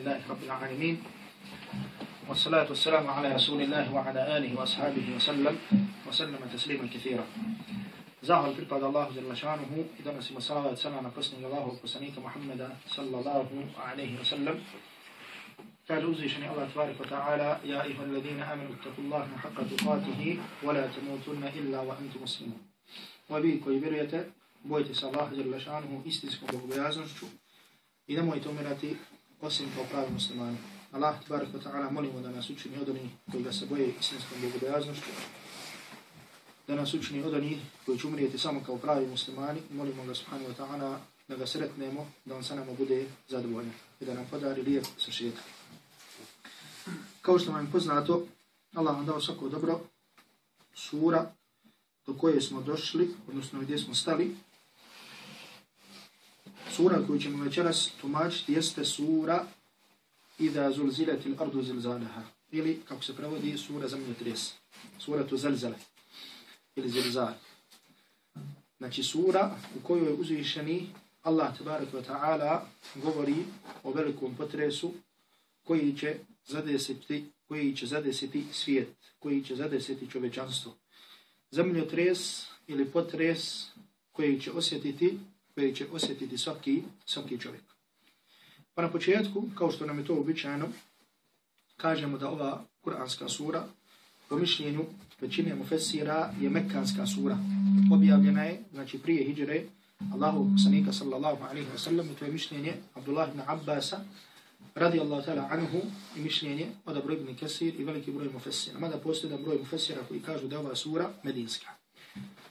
لله رب العالمين. والصلاة والسلام على رسول الله وعلى آله وأصحابه وسلم وسلم تسليما كثيرا. زاهل في بعد الله جل شانه إذا نسي مصلاة سنة نقصني الله وقصنيك محمد صلى الله عليه وسلم تعجوزي شني الله تبارك وتعالى يا أيها الذين آمنوا اتقوا الله حق تقاته ولا تموتن إلا وأنتم مسلمون وبيك وبريته بويت الله جل شانه استسكم بغبيازنشو إذا ما يتمرتي osim kao pravi muslimani. Allah tbarik wa ta'ala molimo da nas učini od onih koji ga se boje istinskom bogobojaznošću da nas učini od onih koji će umrijeti samo kao pravi muslimani. Molimo ga subhanahu wa ta'ala da ga sretnemo, da on sa nama bude zadovoljan i da nam podari lijep sa šeta. Kao što vam poznato, Allah vam dao svako dobro, sura do koje smo došli, odnosno gdje smo stali. Sura koju ćemo večeras tumačiti jeste sura Ida zulziletil ardu zilzaleha. Ili, kako se prevodi, sura zemlje tres. Sura tu zalzale ili zilzal. Znači sura u kojoj je uzvišeni Allah tabaraka wa ta'ala govori o velikom potresu koji će zadesiti, koji će zadesiti svijet, koji će zadesiti čovečanstvo. Zemljotres ili potres koji će osjetiti, koje će osjetiti svaki, svaki čovjek. Pa na početku, kao što nam je to običajno, kažemo da ova kuranska sura po mišljenju većine mufessira je mekanska sura. Objavljena je, znači prije hijđre, Allahu sanika sallallahu alaihi wa sallam, i to je mišljenje Abdullah ibn Abbasa, radi Allah ta'ala anhu, i mišljenje odabro ibn Kesir i veliki broj mufessira. Mada postoje jedan broj mufessira koji kažu da ova sura medinska.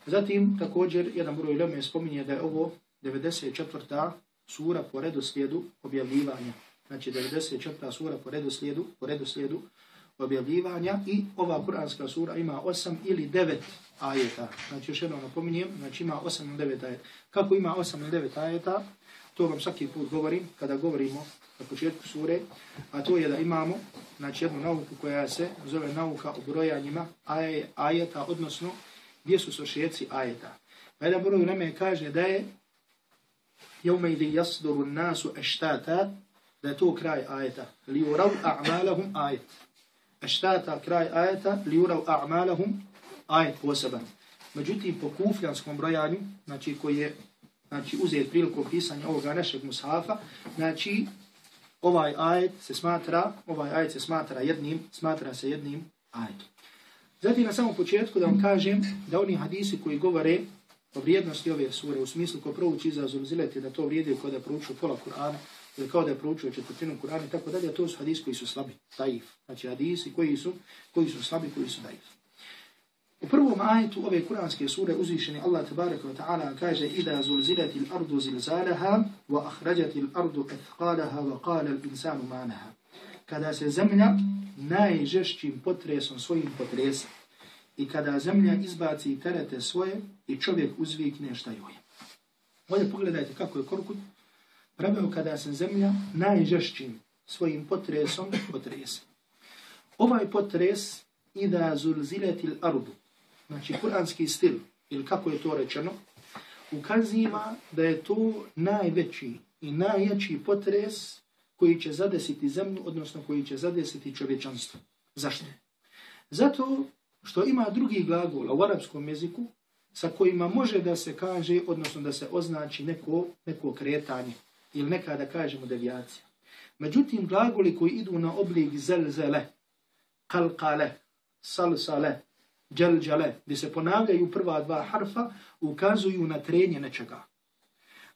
Zatim, također, jedan broj leme spominje da je ovo 94. sura po redoslijedu objavljivanja. Znači, 94. sura po redoslijedu, po redoslijedu objavljivanja i ova kuranska sura ima 8 ili 9 ajeta. Znači još jednom napominjem, znači ima 8 ili 9 ajeta. Kako ima 8 ili 9 ajeta, to vam svaki put govorim kada govorimo na početku sure, a to je da imamo znači jednu nauku koja se zove nauka o brojanjima ajeta, odnosno gdje su sošijeci ajeta. Pa jedan broj neme kaže da je jeume ili jasdoru nasu eštata, da je to kraj ajeta. Li urav a'malahum ajeta štata kraj ajeta li urav a'malahum ajet poseban. Međutim, po kufljanskom brojanju, znači koji je znači, uzet priliku pisanja ovoga našeg mushafa, znači ovaj ajet se smatra, ovaj ajet se smatra jednim, smatra se jednim ajetom. Zatim na samom početku da vam kažem da oni hadisi koji govore o vrijednosti ove sure, u smislu ko prouči za zileti, da to vrijedi kao da proučio pola Kur'ana, ili kao da je proučio četvrtinu Kur'ana i tako dalje, to su hadisi koji su slabi, daif. Znači hadisi koji su, koji su slabi, koji su daif. U prvom ajetu ove kuranske sure uzvišeni Allah tabaraka wa ta'ala kaže Ida zulzilati l'ardu zilzalaha wa ahrađati l'ardu ethqalaha wa qala l'insanu manaha. Kada se zemlja najžešćim potresom svojim potresam i kada zemlja izbaci terete svoje i čovjek uzvikne šta joj. Ovdje pogledajte kako je korkut pravio kada se zemlja najžešćim svojim potresom potrese. Ovaj potres ida zulzileti ardu, znači kuranski stil, ili kako je to rečeno, ukazima da je to najveći i najjači potres koji će zadesiti zemlju, odnosno koji će zadesiti čovječanstvo. Zašto? Zato što ima drugi glagol u arapskom jeziku sa kojima može da se kaže, odnosno da se označi neko, neko kretanje ili nekada kažemo devijacija. Međutim, glagoli koji idu na oblik zelzele, kalkale, salsale, dželđale, gdje se ponavljaju prva dva harfa, ukazuju na trenje nečega.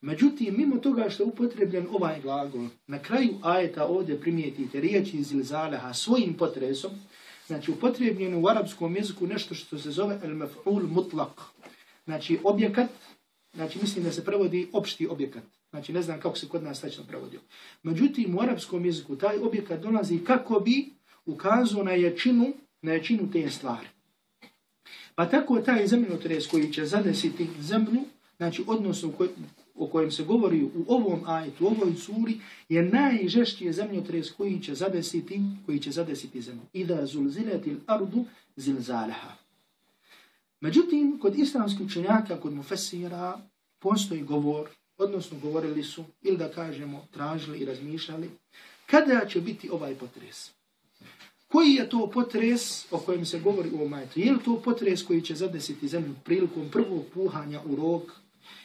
Međutim, mimo toga što je upotrebljen ovaj glagol, na kraju ajeta ovdje primijetite riječi zilzaleha svojim potresom, znači upotrebljeno u arapskom jeziku nešto što se zove el-maf'ul mutlaq. Znači objekat, znači mislim da se prevodi opšti objekat. Znači ne znam kako se kod nas tačno prevodio. Međutim, u arapskom jeziku taj objekat dolazi kako bi ukazao na jačinu, na jačinu te stvari. Pa tako taj zemljotres koji će zadesiti zemlju, znači odnosno koj, o kojem se govori u ovom ajetu, u ovoj suri, je najžešći zemljotres koji će zadesiti, koji će zadesiti zemlju. Ida zulziletil ardu zilzaleha. Međutim, kod islamskih učenjaka, kod mufesira, postoji govor odnosno govorili su, ili da kažemo, tražili i razmišljali, Kada će biti ovaj potres? Koji je to potres o kojem se govori u ovom ajetu? Je li to potres koji će zadesiti zemlju prilikom prvog puhanja u rog?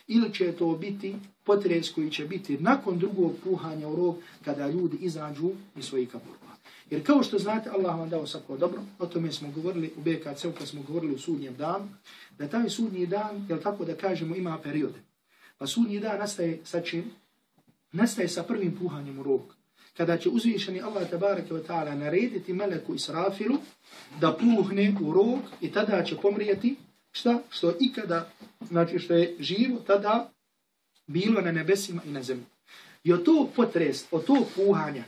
Ili će to biti potres koji će biti nakon drugog puhanja u rog kada ljudi izađu iz svojih kaburova? Jer kao što znate, Allah vam dao svako dobro, o tome smo govorili u BKC, kad smo govorili u sudnjem danu, da taj sudnji dan, jel tako da kažemo, ima periode. Pa sudnji dan nastaje sa čim? Nastaje sa prvim puhanjem u rog kada će uzvišeni Allah tabaraka wa ta'ala narediti meleku Israfilu da puhne u rog i tada će pomrijeti šta? Što ikada, znači što je živo, tada bilo na nebesima i na zemlji. I od tog potres, od tog puhanja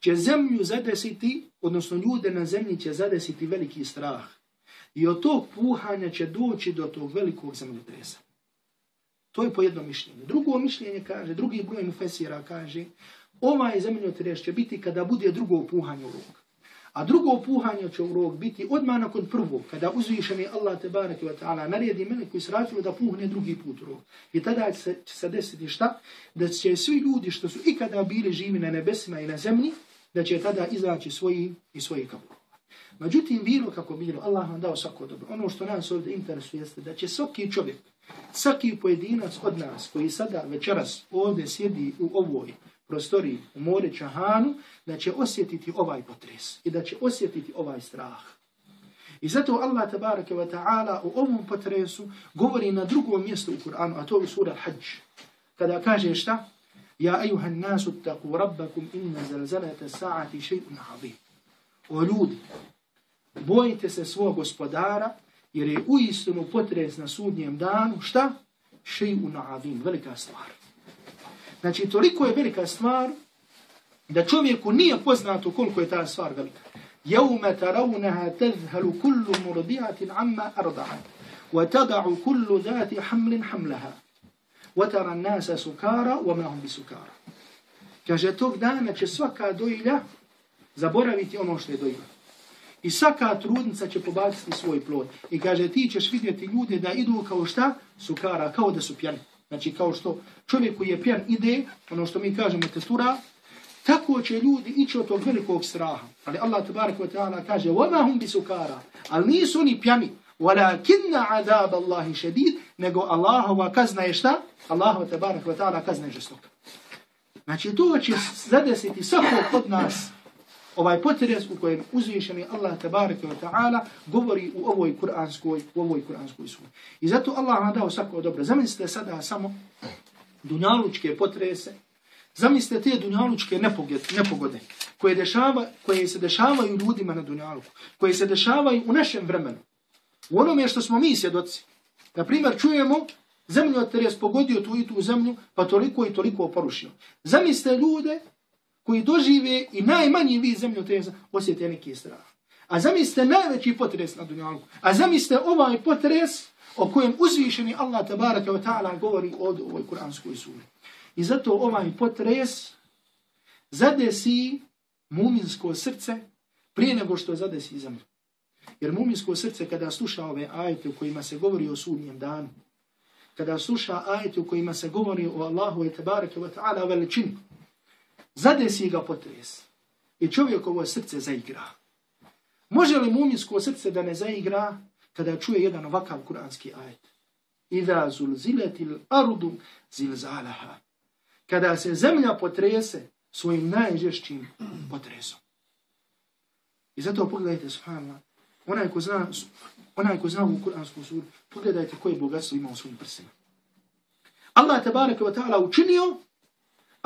će zemlju zadesiti, odnosno ljude na zemlji će zadesiti veliki strah. I od tog puhanja će doći do tog velikog zemljotresa. To je po jedno mišljenje. Drugo mišljenje kaže, drugi broj mufesira kaže, ovaj zemljotres će biti kada bude drugo puhanje u rog. A drugo puhanje će u rog biti odmah nakon prvog, kada uzvišeni Allah te ve wa ta'ala naredi meleku Israfilu da puhne drugi put u rog. I tada će se, će se desiti šta? Da će svi ljudi što su ikada bili živi na nebesima i na zemlji, da će tada izaći svoji i svoji kaburova. Međutim, bilo kako bilo, Allah vam dao svako dobro. Ono što nas ovdje interesuje jeste da će svaki čovjek, svaki pojedinac od nas koji sada večeras ovdje sjedi u ovoj prostoriji u more Čahanu, da će osjetiti ovaj potres i da će osjetiti ovaj strah. I zato Allah tabaraka wa ta'ala u ovom potresu govori na drugom mjestu u Kur'anu, a to je sura Hajj. Kada kaže šta? Ja ejuhan nasu taku rabbakum inna zalzalata sa'ati še'un azim. O ljudi, bojite se svog gospodara, jer je u istinu potres na sudnjem danu, šta? Še'un azim, velika stvar. Znači, toliko je velika stvar da čovjeku nije poznato koliko je ta stvar velika. يَوْمَ تَرَوْنَهَا تَذْهَلُ كُلُّ مُرْضِعَةٍ عَمَّا أَرْضَعَتْ Wa كُلُّ ذَاتِ حَمْلٍ حَمْلَهَا وَتَرَ النَّاسَ سُكَارَ وَمَا هُمْ بِسُكَارَ. Kaže, tog dana će svaka dojilja zaboraviti ono što je dojilja. I svaka trudnica će pobaciti svoj plod. I kaže, ti ćeš vidjeti ljude da idu kao šta? Sukara, kao da su pjani. Znači kao što čovjek koji je pijan ide, ono što mi kažemo testura, tako će ljudi ići od tog velikog straha. Ali Allah tabaraka wa ta'ala kaže, وَمَا هُمْ بِسُكَارَ Ali nisu oni pjani, وَلَكِنَّ عَذَابَ اللَّهِ شَدِيد nego Allahova kazna je šta? Allahova tabaraka wa ta'ala kazna je žestoka. Znači to će zadesiti svakog od nas ovaj potres u kojem uzvišeni Allah tabaraka wa ta'ala govori u ovoj kuranskoj u ovoj kuranskoj suri. I zato Allah nam dao svako dobro. Zamislite sada samo dunjalučke potrese, zamislite te dunjalučke nepogode koje, dešava, koje se dešavaju ljudima na dunjaluku, koje se dešavaju u našem vremenu. U onome što smo mi svjedoci. Na primjer, čujemo zemlju od teres pogodio tu i tu zemlju, pa toliko i toliko porušio. Zamislite ljude koji dožive i najmanji vid zemljotresa osjete neki strah. A zamislite najveći potres na dunjalku. A zamislite ovaj potres o kojem uzvišeni Allah tabaraka wa ta'ala govori od ovoj kuranskoj suri. I zato ovaj potres zadesi muminsko srce prije nego što zadesi zemlju. Jer muminsko srce kada sluša ove ajete u kojima se govori o sudnjem danu, kada sluša ajete u kojima se govori o Allahu i tabaraka wa ta'ala veličini, zadesi ga potres i čovjekovo srce zaigra. Može li muminsko srce da ne zaigra kada čuje jedan ovakav kuranski ajet? Iza zulziletil ardu zilzalaha. Kada se zemlja potrese svojim najžešćim potresom. I zato pogledajte, subhanallah, onaj ko zna, onaj ko zna u kuransku suru, pogledajte koje bogatstvo ima u svojim prsima. Allah te wa ta'ala učinio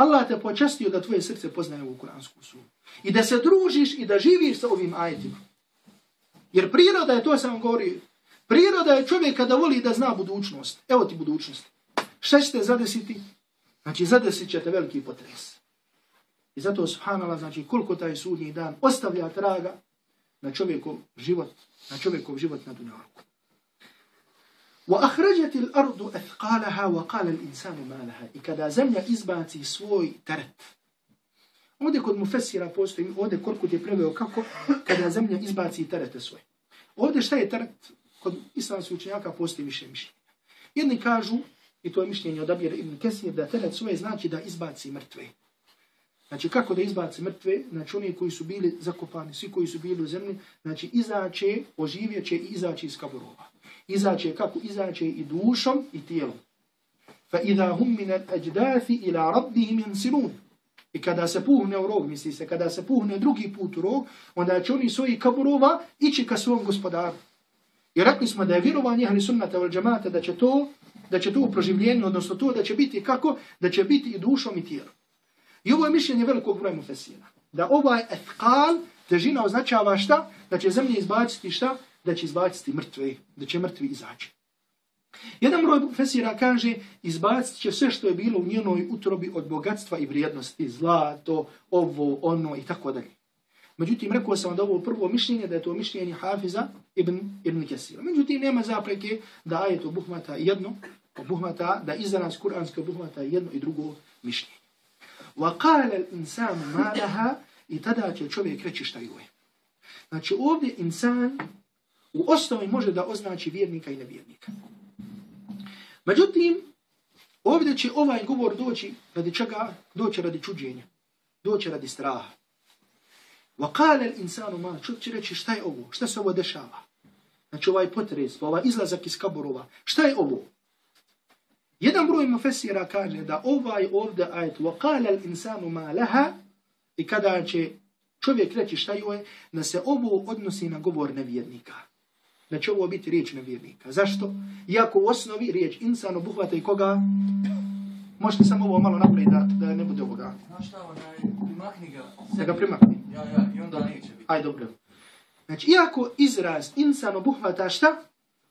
Allah te počastio da tvoje srce poznaje ovu kuransku suru. I da se družiš i da živiš sa ovim ajetima. Jer priroda je, to sam govorio, priroda je čovjek kada voli da zna budućnost. Evo ti budućnost. Šta ćete zadesiti? Znači, zadesit ćete veliki potres. I zato, subhanallah, znači, koliko taj sudnji dan ostavlja traga na čovjekov život, na čovjekov život na dunjalku. وأخرجت الأرض أثقالها وقال الإنسان ما لها I kada zemlja izbaci svoj teret. Ovdje kod mufessira postoji, ovdje Korkut je preveo kako kada zemlja izbaci terete svoje. Ovdje šta je teret? Kod islamskih učenjaka postoji više mišljenja. Jedni kažu, i to je mišljenje od Abira ibn Kesir, da teret svoje znači da izbaci mrtve. Znači kako da izbaci mrtve, znači oni koji su bili zakopani, svi koji su bili u zemlji, znači izaće, oživjet će i izaće iz kaburova. Izaće kako? Izaće i dušom i tijelom. Fa idha hum min al-ajdathi ila rabbihim yansilun. I kada se puhne u rog, misli se, kada se puhne drugi put u rog, onda će oni svoji kaburova ići ka svom gospodaru. I rekli smo da je vjerovanje ahli sunnata wal džamata da će to, da će to proživljenje, odnosno to da će biti kako? Da će biti i dušom i tijelom. I ovo je mišljenje velikog broja mufesira. Da ovaj etkal, težina označava šta? Da će zemlje izbaciti šta? Da će izbaciti mrtve, da će mrtvi izaći. Jedan broj mufesira kaže izbacit će sve što je bilo u njenoj utrobi od bogatstva i vrijednosti, zlato, ovo, ono i tako dalje. Međutim, rekao sam da ovo prvo mišljenje, da je to mišljenje Hafiza ibn, ibn Kesira. Međutim, nema zapreke da ajet obuhmata jedno, obuhmata, da izraz kuranske obuhmata jedno i drugo mišljenje. وقال الإنسان ما لها i tada će čovjek reći šta joj. Znači ovdje insan u osnovi može da označi vjernika i nevjernika. Međutim, ovdje će ovaj govor doći radi čega? Doći radi čuđenja. Doći radi straha. وقال الإنسان ما čovjek će reći šta je ovo? Šta se ovo dešava? Znači ovaj potres, ovaj izlazak iz kaborova. Šta je ovo? Jedan broj mufesira kaže da ovaj ovdje ajet وَقَالَ الْإِنسَانُ مَا لَهَا i kada će čovjek reći šta je, da se ovo odnosi na govor nevjernika. Da će ovo biti riječ nevjernika. Zašto? Iako u osnovi riječ insan obuhvata i koga? Možete samo ovo malo napraviti da, da ne bude ovoga. Znaš šta, onaj, primakni ga. Da ga primakni. Ja, ja, i onda neće biti. Aj, dobro. Znači, iako izraz insan obuhvata šta?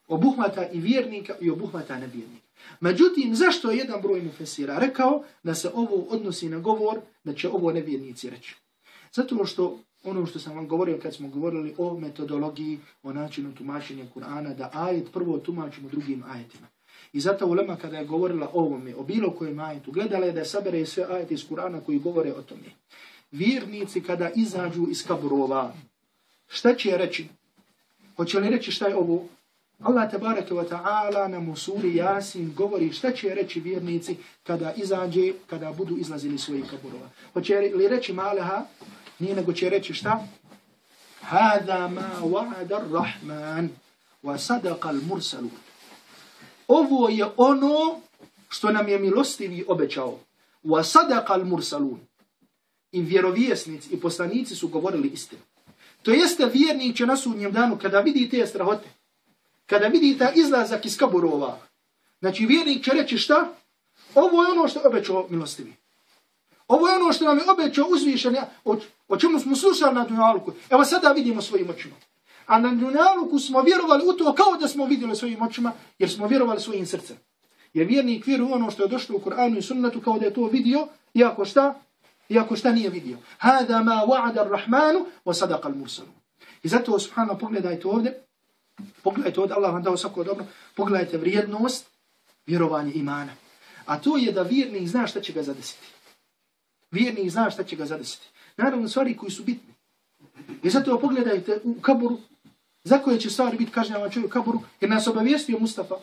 Obuhvata i vjernika i obuhvata nevjernika. Međutim, zašto je jedan broj mufesira rekao da se ovo odnosi na govor, da će ovo nevjernici reći? Zato što ono što sam vam govorio kad smo govorili o metodologiji, o načinu tumačenja Kur'ana, da ajet prvo tumačimo drugim ajetima. I zato ulema kada je govorila o ovome, o bilo kojem ajetu, gledala je da sabere sve ajete iz Kur'ana koji govore o tome. Vjernici kada izađu iz kaburova, šta će reći? Hoće li reći šta je ovo? Allah tabaraka wa ta'ala nam u suri Yasin govori šta će reći vjernici kada izađe, kada budu izlazili svojih kaburova. Hoće li reći malaha? Nije nego će reći šta? Hada ma wa'ada ar-Rahman wa sadaqa al-mursalun. Ovo je ono što nam je milostivi obećao. Wa sadaqa al-mursalun. I vjerovjesnici i poslanici su govorili istinu. To jeste vjernik će na sudnjem danu kada vidi te strahote, kada vidi ta izlazak iz kaburova, znači vjernik će reći šta? Ovo je ono što obećao milostivi. Ovo je ono što nam je obećao uzvišenja, o, čemu smo slušali na Dunjaluku. Evo sada vidimo svojim očima. A na Dunjaluku smo vjerovali u to kao da smo vidjeli svojim očima, jer smo vjerovali svojim srcem. Jer vjernik vjeruje ono što je došlo u Kur'anu i sunnetu kao da je to vidio, iako šta? Iako šta nije vidio. Hada ma wa'ada ar-Rahmanu wa sadaqa al-Mursalu. I zato, subhano, pogledajte ovdje, Pogledajte od Allah vam dao svako dobro. Pogledajte vrijednost vjerovanja imana. A to je da vjernik zna šta će ga zadesiti. Vjernik zna šta će ga zadesiti. Naravno stvari koji su bitni. I zato pogledajte u kaburu za koje će stvari biti kažnjava čovjek u kaburu. Jer nas obavijestio Mustafa.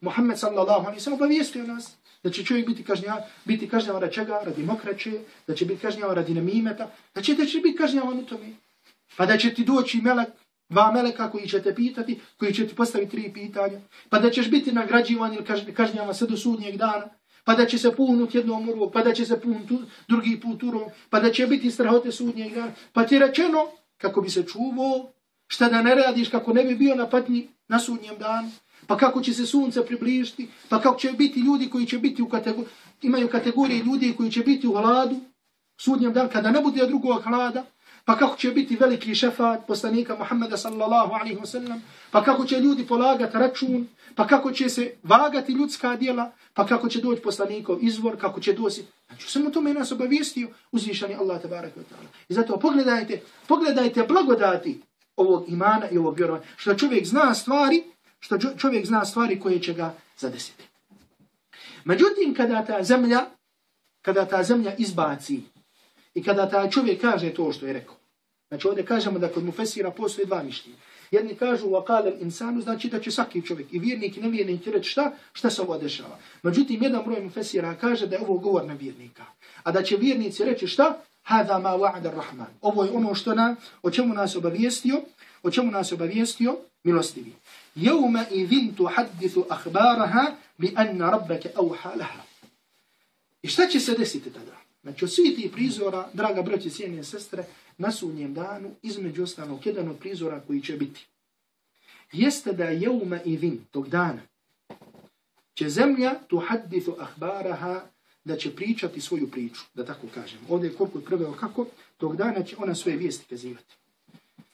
Muhammed sallallahu alaihi sallam obavijestio nas da će čovjek biti kažnjava, biti kažnjava radi čega, radi mokraće, da će biti kažnjava radi namimeta, da će, da će biti kažnjava u tome. Pa da će ti doći melek dva meleka koji će te pitati, koji će ti postaviti tri pitanja, pa da ćeš biti nagrađivan ili kažnjava sve do sudnjeg dana, pa da će se puhnut jednom urom, pa da će se puhnut drugi put urom, pa da će biti strahote sudnjeg dana, pa ti rečeno kako bi se čuvao, šta da ne radiš kako ne bi bio na patnji na sudnjem danu, pa kako će se sunce približiti, pa kako će biti ljudi koji će biti u kategoriji, imaju kategorije ljudi koji će biti u hladu, sudnjem danu, kada ne bude drugog hlada, pa kako će biti veliki šefat poslanika Muhammeda sallallahu alaihi wa sallam, pa kako će ljudi polagati račun, pa kako će se vagati ljudska dijela, pa kako će doći poslanikov izvor, kako će doći. Znači, samo tome nas obavijestio uzvišani Allah tabaraka wa ta'ala. I zato pogledajte, pogledajte blagodati ovog imana i ovog vjerovanja, što čovjek zna stvari, što čovjek zna stvari koje će ga zadesiti. Međutim, kada ta zemlja, kada ta zemlja izbaci I kada taj čovjek kaže to što je rekao. Znači ovdje kažemo da kod Mufesira postoje dva mišljenja. Jedni kažu wa insanu znači da će svaki čovjek i vjernik i nevjernik reći šta šta se ovo dešava. Međutim jedan broj mufesira kaže da je ovo govor na vjernika. A da će vjernici reći šta? Hada ma wa'ada rahman. Ovo je ono što na o čemu nas obavijestio, o čemu nas obavijestio milostivi. Yawma idhin tuhaddithu akhbaraha bi anna rabbaka awha laha. I šta će se desiti tada? Znači, od svih tih prizora, draga braći, cijene sestre, na sunnjem danu, između ostalog, jedan od prizora koji će biti. Jeste da je uma i vin, tog dana, će zemlja tu hadithu ahbaraha, da će pričati svoju priču, da tako kažem. Ovdje je koliko je kako, tog dana će ona svoje vijesti kazivati.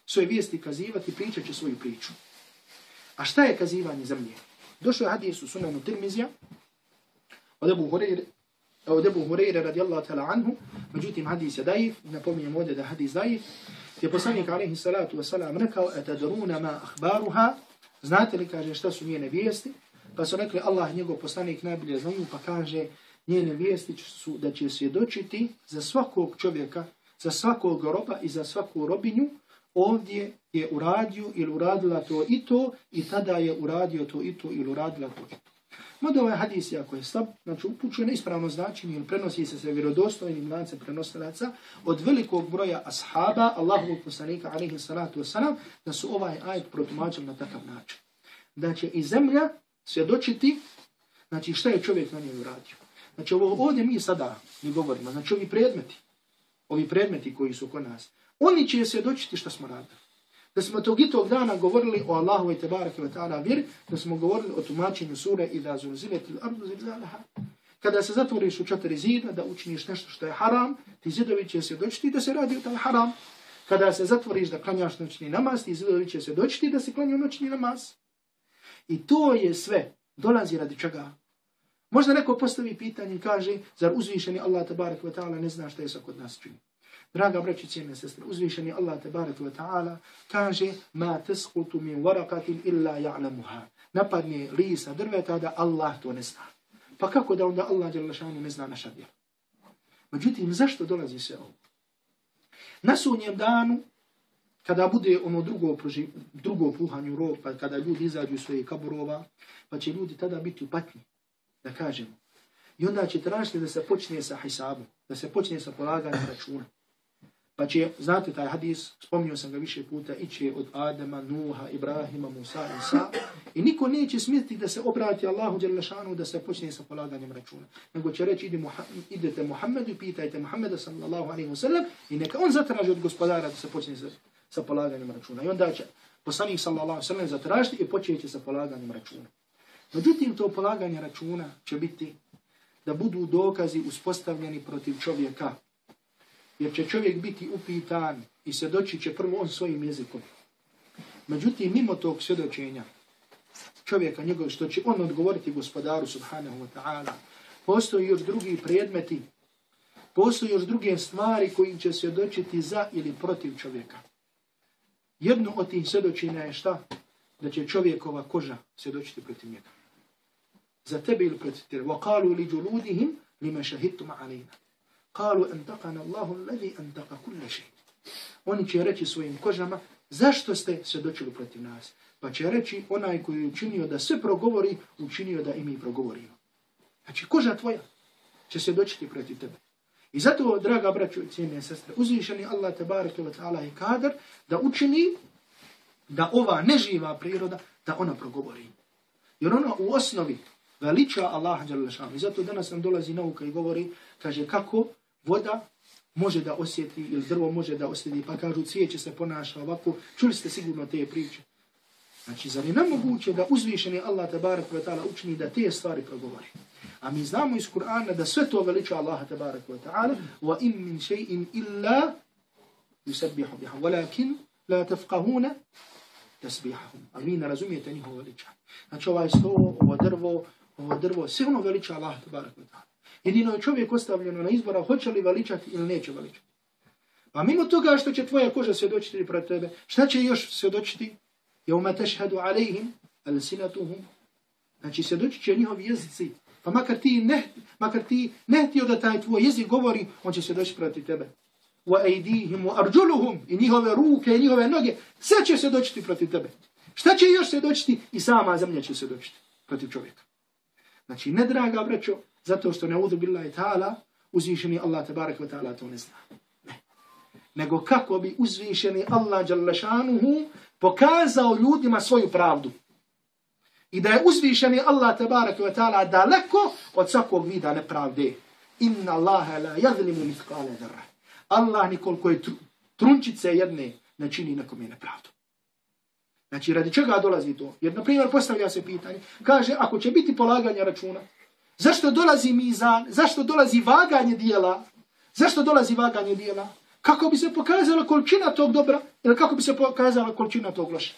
Svoje vijesti kazivati, pričat će svoju priču. A šta je kazivanje zemlje? Došao je hadis u sunanu Tirmizija, od Ebu Horeire, od Ebu Hureyre radijallahu ta'ala anhu, međutim hadis je daif, napominjem ovdje da hadis daif, je poslanik alaihi salatu wasalam rekao, etadruna ma ahbaruha, znate li, kaže, šta su njene vijesti? Pa su rekli, Allah njegov poslanik najbolje znaju, pa kaže, njene vijesti su da će svjedočiti za svakog čovjeka, za svakog roba i za svaku robinju, ovdje je uradio ili uradila to i to, i tada je uradio to i to ili uradila to i to. Mada ovaj hadis, ako je slab, znači upućuje na ispravno značenje, ili prenosi se sa vjerodostojnim lancem prenosilaca od velikog broja ashaba, Allahovog poslanika, alaihi salatu wasalam, da su ovaj ajet protumačili na takav način. Da će i zemlja svjedočiti, znači šta je čovjek na njoj uradio. Znači ovo ovdje mi sada ne govorimo, znači ovi predmeti, ovi predmeti koji su kod nas, oni će svjedočiti šta smo radili da smo tog i tog dana govorili o Allahu i tebareke wa ta'ala vjeri, da smo govorili o tumačenju sure i da zulzilet il ardu zilzalaha. Kada se zatvoriš u četiri zida da učiniš nešto što je haram, ti zidovi će se doći da se radi o taj haram. Kada se zatvoriš da klanjaš noćni namaz, ti zidovi će se doći da se klanja noćni namaz. I to je sve. Dolazi radi čega? Možda neko postavi pitanje i kaže, zar uzvišeni Allah tabaraka wa ta'ala ne zna šta je sa kod nas čini? Draga braći cijene sestre, uzvišeni Allah tabaratu wa ta'ala kaže ma teskutu min warakatin illa ja'lamuha. Napadne lisa drveta da Allah to ne zna. Pa kako da onda Allah djelašanu ne zna naša djela? Međutim, zašto dolazi se ovo? Na sunnjem danu, kada bude ono drugo, proži, drugo puhanju rok, pa kada ljudi izađu iz svojih kaburova, pa će ljudi tada biti u patnji, da kažemo. I onda će tražiti da se počne sa hisabom, da se počne sa polaganjem računa. Pa će, znate taj hadis, spomnio sam ga više puta, iće od Adama, Nuha, Ibrahima, Musa, Isa. I niko neće smjeti da se obrati Allahu Đelešanu da se počne sa polaganjem računa. Nego će reći, ide Muhammed, idete Muhammedu, pitajte Muhammeda sallallahu alaihi wasallam i neka on zatraži od gospodara da se počne sa, sa polaganjem računa. I onda će poslanik sallallahu alaihi wasallam zatražiti i počeće sa polaganjem računa. Međutim, to polaganje računa će biti da budu dokazi uspostavljeni protiv čovjeka jer će čovjek biti upitan i svjedočit će prvo on svojim jezikom. Međutim, mimo tog svjedočenja čovjeka njegov, što će on odgovoriti gospodaru subhanahu wa ta'ala, postoji još drugi predmeti, postoji još druge stvari koji će svjedočiti za ili protiv čovjeka. Jedno od tih svjedočenja je šta? Da će čovjekova koža svjedočiti protiv njega. Za tebe ili protiv tebe. وَقَالُوا لِجُلُودِهِمْ لِمَ شَهِدْتُمَ عَلَيْنَا Kalu antaqana Allahu alladhi antaqa كل شيء Oni će reći svojim kožama, zašto ste se dočili protiv nas? Pa će reći onaj koji je učinio da sve progovori, učinio da i mi progovorimo. Znači, koža tvoja će se dočiti protiv tebe. I zato, draga braćo i cijene sestre, uzvišeni Allah tabaraka wa ta'ala je kadar da učini da ova neživa priroda, da ona progovori. Jer ona u osnovi veliča Allaha dželle šanu. I zato danas nam dolazi nauka i govori, kaže kako voda može da osjeti ili drvo može da osjeti, pa kažu cvijeće se ponaša ovako, čuli ste sigurno te priče. Znači, zar je nemoguće da uzvišeni Allah tabarak wa ta'ala učini da te stvari progovori? A mi znamo iz Kur'ana da sve to veliča Allah tabarak wa ta'ala wa in min še'in illa yusabbihu biha, walakin la tafqahuna tasbihahum. A vi ne razumijete njihovo veliča. Znači, ovaj sto, ovo drvo, ovo drvo, sve ono veliča Allah tabarak wa ta'ala. Jedino je čovjek ostavljeno na izbora, hoće li veličati ili neće veličati. Pa mimo toga što će tvoja koža svjedočiti pred tebe, šta će još svjedočiti? Jevma ume tešhedu alejhim, al sinatuhum. Znači svjedočit će njihovi jezici. Pa makar ti ne, makar ti ne htio da taj tvoj jezik govori, on će svjedočiti protiv tebe. wa aidihim wa arjuluhum i njihove ruke i njihove noge sve će se protiv tebe. Šta će još se? I sama zemlja će se protiv čovjeka. Znači, ne draga braćo, zato što ne udu billahi ta'ala, uzvišeni Allah tabarak wa ta'ala to ne zna. Ne. Nego kako bi uzvišeni Allah djelašanuhu pokazao ljudima svoju pravdu. I da je uzvišeni Allah tabarak wa ta'ala daleko od svakog vida nepravde. Inna Allahe la jazlimu mitkale dara. Allah nikoliko je tr trunčice jedne ne čini nekome nepravdu. Znači, radi čega dolazi to? Jer, na primjer, postavlja se pitanje. Kaže, ako će biti polaganje računa, zašto dolazi mizan, zašto dolazi vaganje dijela, zašto dolazi vaganje dijela? Kako bi se pokazala količina tog dobra, ili kako bi se pokazala količina tog loša?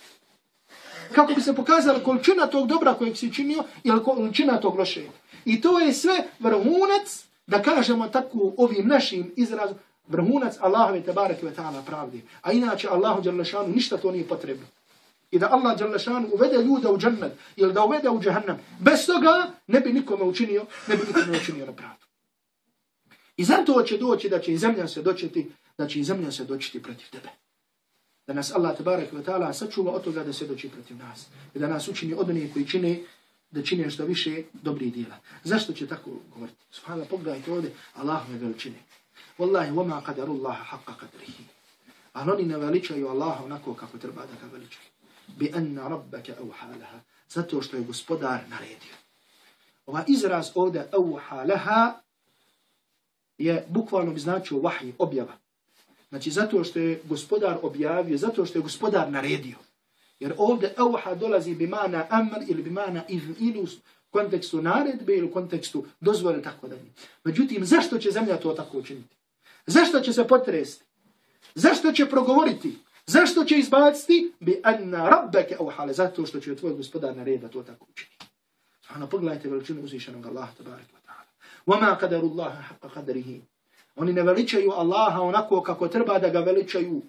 Kako bi se pokazala količina tog dobra kojeg si činio, ili količina tog loše? I to je sve vrhunac, da kažemo tako ovim našim izrazom, vrhunac Allahove tabareke ve ta'ala pravdi. A inače Allahu Đalešanu ništa to nije potrebno i da Allah Đalešanu uvede ljude u džennet ili da uvede u džahannam. Bez toga ne bi nikome učinio, ne bi nikome učinio na pravdu. I zato će doći da će i zemlja se doćeti, da će i zemlja se doćeti protiv tebe. Da nas Allah tabarak wa ta'ala sačuva od toga da se doći protiv nas. I da nas učini od onih koji čine da čine što više dobri dijela. Zašto će tako govoriti? Subhanallah, pogledajte ovdje, Allah me veličine. Wallahi, wama qadarullaha haqqa qadrihi. Ali oni ne veličaju Allaha onako kako treba da ga veličaju bi anna rabbaka awhalaha zato što je gospodar naredio. Ova izraz ovde awhalaha je bukvalno bi značio vahij objava. Znači zato što je gospodar objavio zato što je gospodar naredio. Jer ovde awha dolazi bi mana amr ili bi mana ili u kontekstu naredbe ili u kontekstu dozvole tako da međutim zašto će zemlja to tako učiniti? Zašto će se potresti? Zašto će progovoriti? Zašto će izbaciti? Bi anna rabbeke awhale. Zato što će tvoj gospodar nareda to tako učini. Ano, pogledajte veličinu uzvišenog Allaha tabarik wa ta'ala. Wama qadaru Allaha haqqa qadrihi. Oni ne veličaju Allaha onako kako treba da ga veličaju.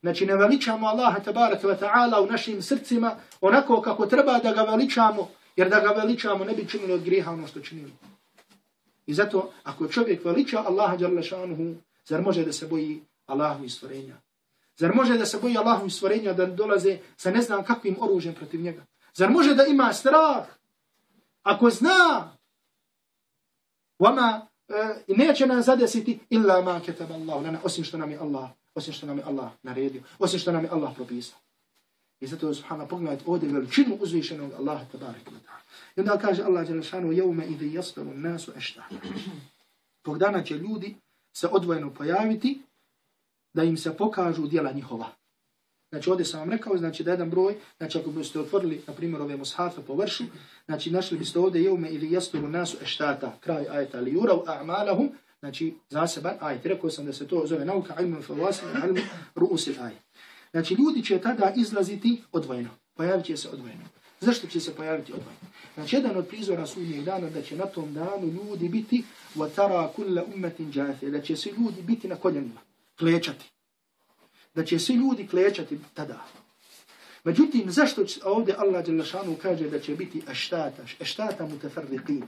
Znači ne veličamo Allaha tabarik wa ta'ala u našim srcima onako kako treba da ga veličamo. Jer da ga veličamo ne bi činili od griha ono što činili. I zato ako čovjek veliča Allaha šanuhu, zar može da se boji Allahu stvorenja? Zar može da se boji Allahu stvorenja da dolaze sa ne znam kakvim oružjem protiv njega? Zar može da ima strah? Ako zna, vama uh, neće nas zadesiti illa ma ketab Allah, lana, osim što nam je Allah, osim što nam je Allah naredio, osim što nam je Allah propisao. I zato, subhana, pogledajte ovdje veličinu uzvišenog Allaha tabarik wa ta'ala. I onda kaže Allah Đelešanu, jevme idhi jastavu nasu ešta. Tog dana će ljudi se odvojeno pojaviti da im se pokažu dijela njihova. Znači ovdje sam vam rekao, znači da jedan broj, znači ako biste otvorili, na primjer, ove mushafe po vršu, znači našli biste ovdje jeume ili jasturu nasu eštata, kraj ajeta, ali jurav a'malahum, znači zaseban ajet. Rekao sam da se to zove nauka, ilmu fawasim, ilmu ruusil ajet. Znači ljudi će tada izlaziti odvojeno, pojavit će se odvojeno. Zašto će se pojaviti odvojeno? Znači jedan od prizora sudnjeg dana da će na tom danu ljudi biti وَتَرَا كُلَّ أُمَّةٍ جَاثِيَ da će svi ljudi biti na koljenima Klečati. Da će svi ljudi klečati tada. Međutim, zašto ovdje Allah Đelešanu kaže da će biti aštata, aštata mutafarriqin?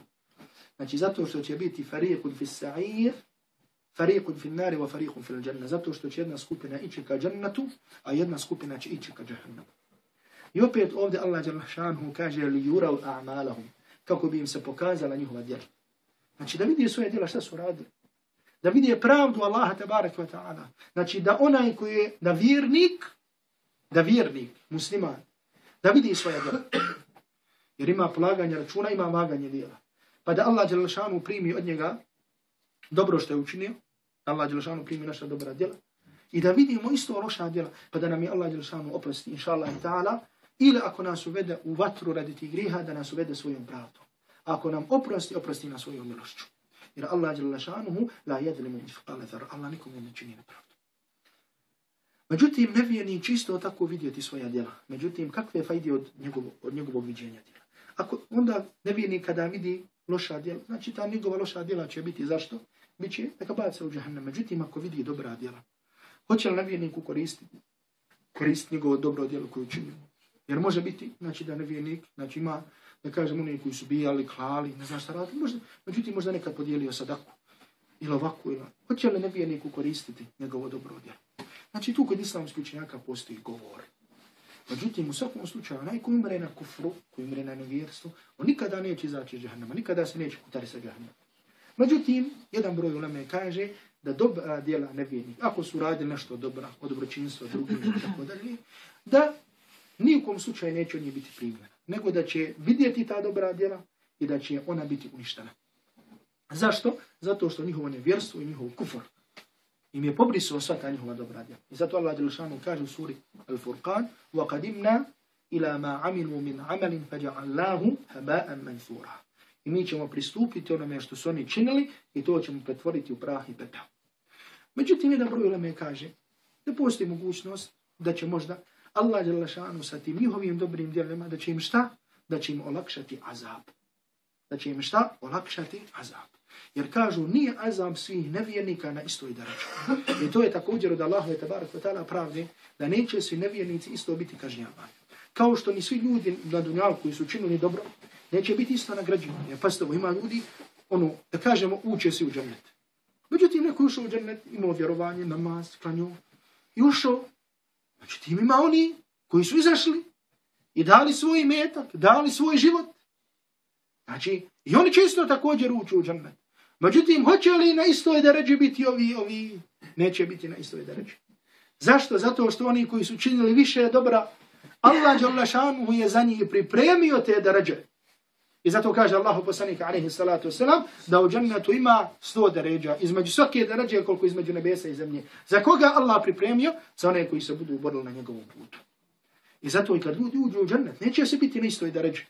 Znači, zato što će biti fariqun fi sa'ir, fariqun fi nari wa fariqun fi l'đanna. Zato što će jedna skupina ići ka džannatu, a jedna skupina će ići ka džahannam. I opet ovdje Allah Đelešanu kaže li jurav a'malahum, kako bi im se pokazala njihova djela. Znači, da vidi svoje djela šta su radili da vidi pravdu Allaha tabarak wa ta'ala. Znači da onaj koji je, da vjernik, da vjernik, musliman, da vidi svoje djela. Jer ima polaganje računa, ima vaganje djela. Pa da Allah Đelešanu primi od njega dobro što je učinio, Allah Đelešanu primi naša dobra djela, i da vidimo isto loša djela, pa da nam je Allah Đelešanu oprosti, inša Allah i ta'ala, ili ako nas uvede u vatru radi tih griha, da nas uvede svojom pravdom. Ako nam oprosti, oprosti na svojom milošću. Jer Allah jalla šanuhu la jedlimu mithqala dhar. Allah nikomu ne čini nepravdu. Međutim, nevjerni čisto tako vidjeti svoja djela. Međutim, kakve je fajde od, njegovo, od njegovog viđenja djela? Ako onda nevjerni kada vidi loša djela, znači ta njegova loša djela će biti zašto? Biće neka baca u džahannam. Međutim, ako vidi dobra djela, hoće li nevjerniku koristiti? Koristiti njegovo dobro djelo koju čini. Jer može biti, znači da nevjernik, znači ima da kažem oni koji su bijali, klali, ne znaš šta radili, možda, međutim možda nekad podijelio sadaku. ili ovako ili hoće li nevjerniku koristiti njegovo dobro djelo. Znači tu kod islamskih učenjaka postoji govor. Međutim, u svakom slučaju, onaj koji umre na kufru, koji umre na nevjerstvu, on nikada neće izaći iz džahnama, nikada se neće kutari sa džahnama. Međutim, jedan broj uleme kaže da dobra djela nevjernik, ako su radili nešto dobra, od dobročinstva drugim i tako dalje, da nijekom slučaju neće od njih biti primljen nego da će vidjeti ta dobra djela i da će ona biti uništena. Zašto? Zato što njihovo nevjerstvo i njihov kufr im je pobrisao sva ta njihova dobra djela. I zato Allah Đelšanu kaže u suri Al-Furqan وَقَدِمْنَا إِلَى مَا عَمِلُوا مِنْ عَمَلٍ فَجَعَلْنَاهُ هَبَاءً مَنْثُورًا I mi ćemo pristupiti onome što su oni činili i to ćemo pretvoriti u prah i pepel. Međutim, jedan broj uleme kaže da postoji mogućnost da će možda Allah Đelšanu sa tim njihovim dobrim djelima, da će im šta? Da će im olakšati azab. Da će im šta? Olakšati azab. Jer kažu, nije azam svih nevjernika na istoj darači. I to je također od Allahove i tabarak wa ta'ala pravde, da neće svi nevjernici isto biti kažnjavani. Kao što ni svi ljudi na dunjalu koji su činili dobro, neće biti isto nagrađivani. Jer pastovo ima ljudi, ono, da kažemo, uče se u džennet. Međutim, neko ušao u džennet, imao vjerovanje, namaz, klanju, i ušao. Znači, Međutim, ima oni koji su izašli i dali svoj metak, dali svoj život. Znači, i oni će isto također ući u džennet. Međutim, hoće li na istoj deređi biti ovi, ovi? Neće biti na istoj deređi. Zašto? Zato što oni koji su činili više dobra, Allah Đalašanu je za njih pripremio te deređe. I zato kaže Allahu poslanik alejhi salatu vesselam da u džennetu ima 100 deređa. Između svake deređe koliko između nebesa i zemlje. Za koga Allah pripremio? Za one koji se budu borili na njegovom putu. I zato i kad ljudi uđu u džennet, neće se biti na istoj deređi.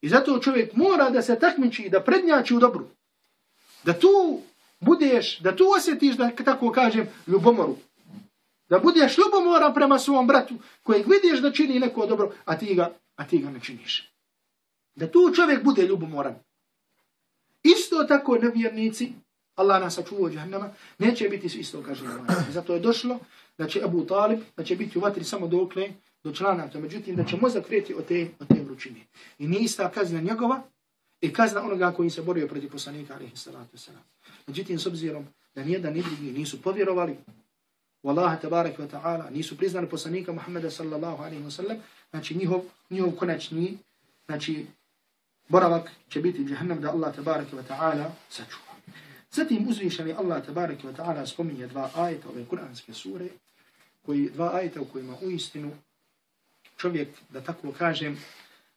I zato čovjek mora da se takmiči, da prednjači u dobru da tu budeš, da tu osjetiš, da tako kažem, ljubomoru. Da budeš ljubomoran prema svom bratu, kojeg vidiš da čini neko dobro, a ti ga, a ti ga ne činiš. Da tu čovjek bude ljubomoran. Isto tako nevjernici, Allah nas sačuvao od džahnama, neće biti isto kažnjavani. Zato je došlo da će Abu Talib, da će biti u vatri samo dokle, do članaka, međutim da će mozak prijeti od te, od te vrućine. I nije ista kazna njegova, i kazna onoga koji se borio protiv poslanika alaihi salatu wasalam. Međutim, s obzirom da nijedan ni drugi nisu povjerovali u tabarak wa ta'ala, nisu priznali poslanika Muhammeda sallallahu alaihi wa sallam, znači njihov, njihov konačni, znači boravak će biti džahnem da Allah tabaraka wa ta'ala sačuva. Zatim uzvišeni Allah tabaraka wa ta'ala spominje dva ajeta ove kuranske sure, koji, dva ajeta u kojima u istinu čovjek, da tako kažem,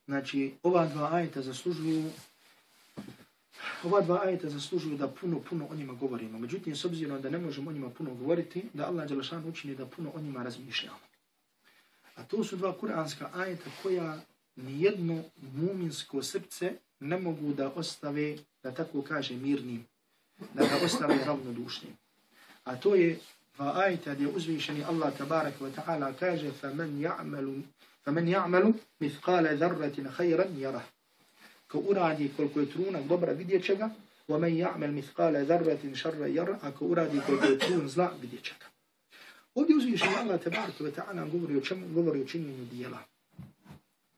znači ova dva ajeta zaslužuju ova dva ajeta zaslužuju da puno, puno o njima govorimo. Međutim, s obzirom da ne možemo o njima puno govoriti, da Allah Đelešan učini da puno o njima razmišljamo. A to su dva kuranska ajeta koja nijedno muminsko srce ne mogu da ostave, da tako kaže, mirnim, da ga ostave ravnodušnim. A to je dva ajeta gdje uzvišeni Allah tabarak wa ta'ala kaže فَمَنْ يَعْمَلُ فَمَنْ يَعْمَلُ مِثْقَالَ ذَرَّةٍ خَيْرًا يَرَهُ ko uradi koliko je trunak dobra vidjet će ga, wa man ya'mal mithqala dharratin sharra yara, ako uradi koliko je trun zla vidjet će ga. Ovdje uzviši Allah tabaraka wa ta'ala govori o čemu? Govori o činjenju dijela.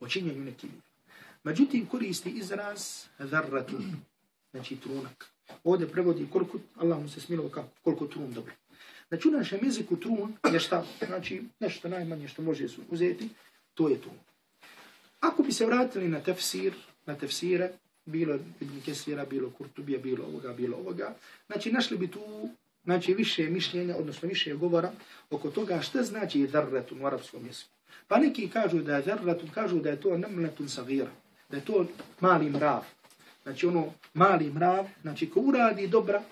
O činjenju neki dijela. Međutim, koristi izraz dharratun, znači trunak. Ovdje prevodi koliko, Allah mu se smilo kako, koliko trun dobro. Znači u našem jeziku trun je šta? Znači nešto najmanje što može uzeti, to je trun. Ako bi se vratili na tefsir, na tefsire, bilo Ibn Kesira, bilo Kurtubija, bilo ovoga, bilo ovoga. Znači, našli bi tu znači, više mišljenja, odnosno više govora oko toga šta znači dharratun u arapskom jeziku. Pa neki kažu da je dharratun, kažu da je to namletun sagira, da je to mali mrav. Znači, ono mali mrav, znači, ko uradi dobra,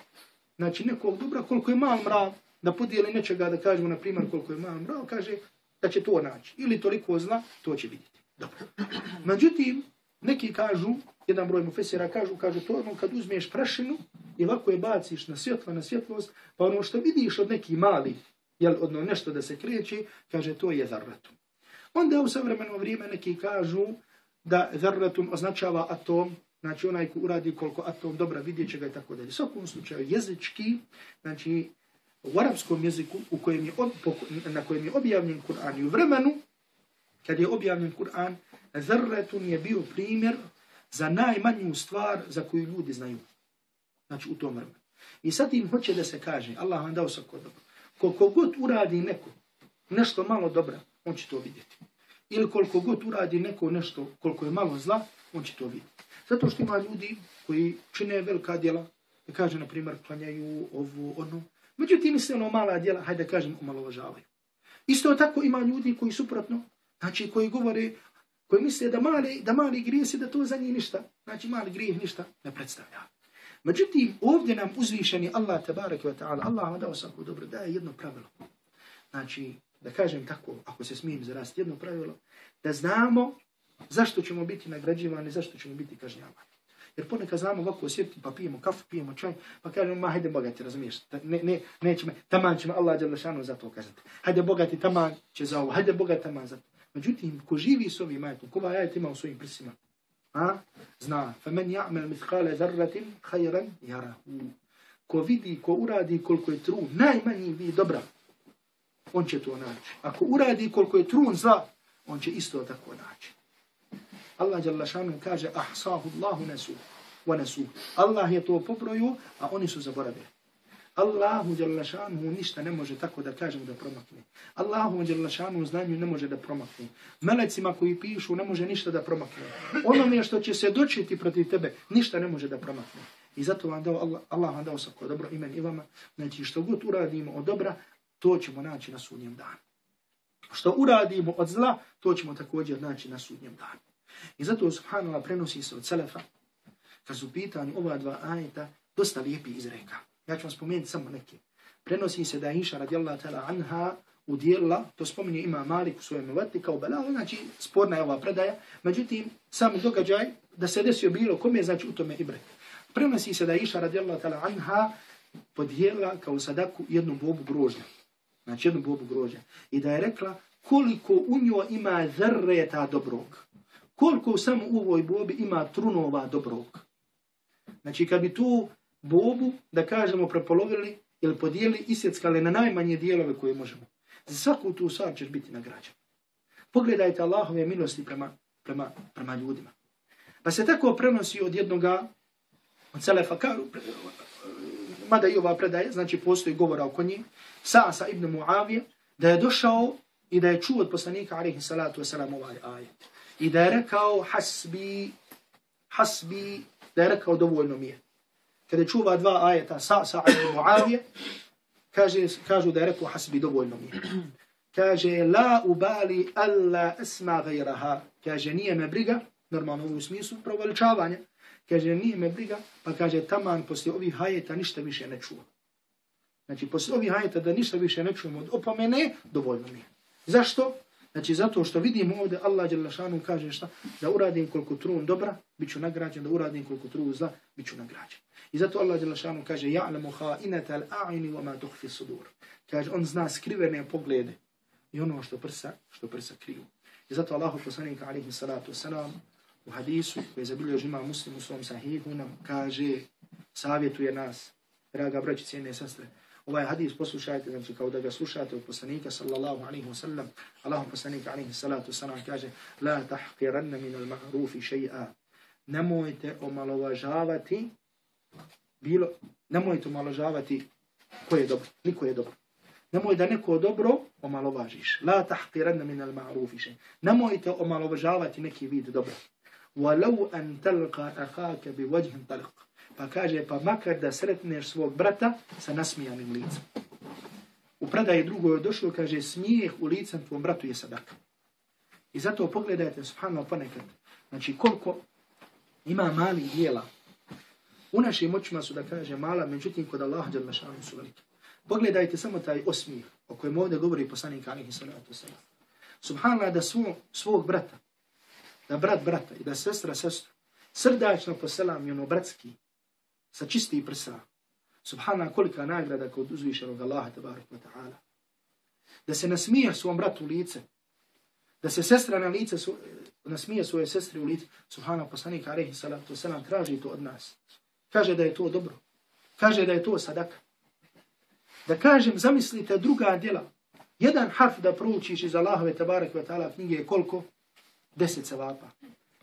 znači, nekog dobra, koliko je mal mrav, da podijeli nečega, da kažemo, na primjer, koliko je mal mrav, kaže da će to naći. Ili toliko zna, to će vidjeti. Dobro. Međutim, Neki kažu, jedan broj mufesira kažu, kaže to ono kad uzmeš prašinu i ovako je baciš na svjetlo, na svjetlost, pa ono što vidiš od neki mali, jel, odno nešto da se kreće, kaže to je zarratun. Onda u savremeno vrijeme neki kažu da zarratum označava atom, znači onaj ko uradi koliko atom dobra vidjet će ga i tako dalje. U svakom slučaju jezički, znači u arapskom jeziku u kojem je, na kojem je objavljen Kur'an i u vremenu, kad je objavljen Kur'an, Zerretun je bio primjer za najmanju stvar za koju ljudi znaju. Znači u tom vremenu. I sad im hoće da se kaže, Allah vam dao svako dobro. Koliko god uradi neko nešto malo dobra, on će to vidjeti. Ili koliko god uradi neko nešto, koliko je malo zla, on će to vidjeti. Zato što ima ljudi koji čine velika djela, da kaže, na primjer, klanjaju ovu, ono. Međutim, se ono mala djela, hajde da kažem, omalovažavaju. Isto tako ima ljudi koji suprotno, znači koji govore, koji misle da mali, da mali grijesi, da to za njih ništa, znači mali grijeh ništa ne predstavlja. Međutim, ovdje nam uzvišeni Allah, tabarak wa ta'ala, Allah vam dao svako dobro, daje jedno pravilo. Znači, da kažem tako, ako se smijem zarast, jedno pravilo, da znamo zašto ćemo biti nagrađivani, zašto ćemo biti kažnjavani. Jer ponekad znamo ovako osjetiti, pa pijemo kafu, pijemo čaj, pa kažemo, ma hajde bogati, razumiješ, ne, ne, neće me, taman će me Allah Đalešanu za to kazati. Hajde bogati, taman će za ovo, hajde bogati, taman za to. Međutim, ko živi s ovim majetom, ko ovaj ajet ima u svojim prsima, a, zna, fa men ja'mel mithkale zarratim khayran yarahu. Ko vidi, ko uradi koliko je tru, najmanji vi dobra, on će to naći. Ako uradi koliko je trun zla, on će isto tako naći. Allah Đalašanu kaže, ahsahu Allahu nesu, wa nesu. Allah je to pobroju, a oni su zaboravili. Allahu jalla ništa ne može tako da kažemo da promakne. Allahu jalla šanu znanju ne može da promakne. Melecima koji pišu ne može ništa da promakne. Onome što će se dočiti protiv tebe, ništa ne može da promakne. I zato vam dao Allah, Allah vam dao svako dobro imen i vama. Znači što god uradimo od dobra, to ćemo naći na sudnjem danu. Što uradimo od zla, to ćemo također naći na sudnjem danu. I zato subhanallah prenosi se od Selefa, kad su pitanju ova dva ajeta, dosta lijepi izreka. Ja ću vam spomenuti samo neke. Prenosi se da je Iša radijallahu ta'ala anha udjela, to spominje ima Malik u svojem uvati kao bela, znači sporna je ova predaja, međutim, sam događaj da se desio bilo kome, znači u tome ibre. Prenosi se da je Iša radijallahu ta'ala anha podijela kao sadaku jednu bobu grožnja. Znači jednu bobu grožnja. I da je rekla koliko u njoj ima zrreta dobrog koliko samo u ovoj bobi ima trunova dobrog. Znači, kad bi tu bobu, da kažemo, prepolovili ili podijeli, isjeckali na najmanje dijelove koje možemo. Za svaku tu stvar ćeš biti nagrađen. Pogledajte Allahove milosti prema, prema, prema ljudima. Pa se tako prenosi od jednoga, od Selefa mada i ova predaje, znači postoji govora oko njih, Sa'asa ibn Muavije, da je došao i da je čuo od poslanika, alaihi salatu wasalam, ovaj ajet. I da je rekao hasbi, hasbi, da je rekao dovoljno mi je. Kada čuva dva ajeta, Sa'asa ibn muavije, kaže, kažu da je rekao hasbi, dovoljno mi je. Kaže, la ubali alla esma gajraha. Kaže, nije me briga, normalno u smislu proveličavanja. Kaže, nije me briga, pa kaže, taman poslije ovih hajeta ništa više ne čuo. Znači, poslije ovih hajeta da ništa više ne čujemo od opomene, dovoljno mi je. Zašto? Znači zato što vidimo ovdje Allah Đelešanu kaže šta? Da uradim koliko trun dobra, bit ću nagrađen, da uradim koliko trun zla, bit ću nagrađen. I zato Allah Đelešanu kaže Ja'lamu ha'inata al-a'ini wa ma tuhfi sudur. Kaže on zna skrivene poglede i ono što prsa, što prsa kriju. I zato Allah poslanika alaihi salatu wasalam u hadisu koji je zabilježi ima muslim u svom sahihu nam kaže savjetuje nas, draga braći, cijene sestre, ovaj hadis poslušajte, znači kao da ga slušate od poslanika sallallahu alaihi wa sallam, Allahom poslanika alaihi salatu sallam kaže La tahqiranna min al ma'rufi še'a Nemojte omalovažavati bilo, nemojte omalovažavati ko je dobro, niko je dobro. Nemoj da neko dobro omalovažiš. La tahqiranna min al ma'rufi še'a Nemojte omalovažavati neki vid dobro. Walau an talqa ahaka bi wajhin taliq. Pa kaže, pa makar da sretneš svog brata sa nasmijanim licem. U predaje drugo je došlo, kaže, smijeh u licem tvom bratu je sadaka. I zato pogledajte, subhanallah, ponekad, znači koliko ima mali dijela. U našim moćima su, da kaže, mala, međutim, kod Allaha džel šanu su velike. Pogledajte samo taj osmijeh, o kojem ovdje govori poslanik alihi salatu sallam. Subhanallah, da svog, svog brata, da brat brata i da sestra sestru, srdačno poselam i ono bratski, sa čistih prsa. Subhana kolika nagrada kod uzvišenog Allaha tabarak wa ta'ala. Da se nasmije svom bratu u lice. Da se sestra na lice su, nasmije svoje sestri u lice. Subhana poslanika alaihi salatu wasalam traži to od nas. Kaže da je to dobro. Kaže da je to sadaka. Da kažem, zamislite druga djela. Jedan harf da proučiš iz Allahove tabarak wa ta'ala knjige je koliko? Deset sevapa.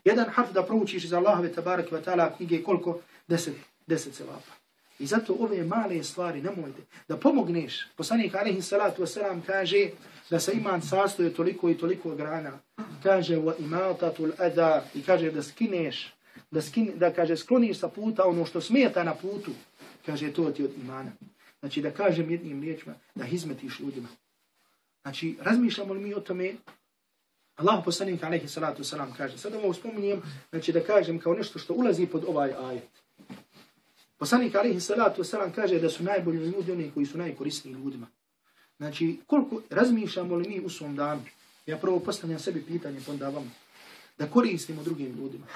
Jedan harf da proučiš iz Allahove tabarak wa ta'ala knjige koliko? Deset deset sevapa. I zato ove male stvari nemojte da pomogneš. Poslanik alaihi salatu wasalam kaže da se iman sastoje toliko i toliko grana. Kaže wa imatatul ada i kaže da skineš, da, skin, da kaže skloniš sa puta ono što smeta na putu. Kaže to ti od imana. Znači da kažem jednim riječima da hizmetiš ljudima. Znači razmišljamo li mi o tome Allah poslanik alaihi salatu wasalam kaže. sad ovo spominjem, znači da kažem kao nešto što ulazi pod ovaj ajet. Poslanik alaihi salatu wasalam kaže da su najbolji ljudi oni koji su najkorisniji ljudima. Znači, koliko razmišljamo li mi u svom danu? Ja prvo postavljam sebi pitanje, pa onda vam. Da koristimo drugim ljudima.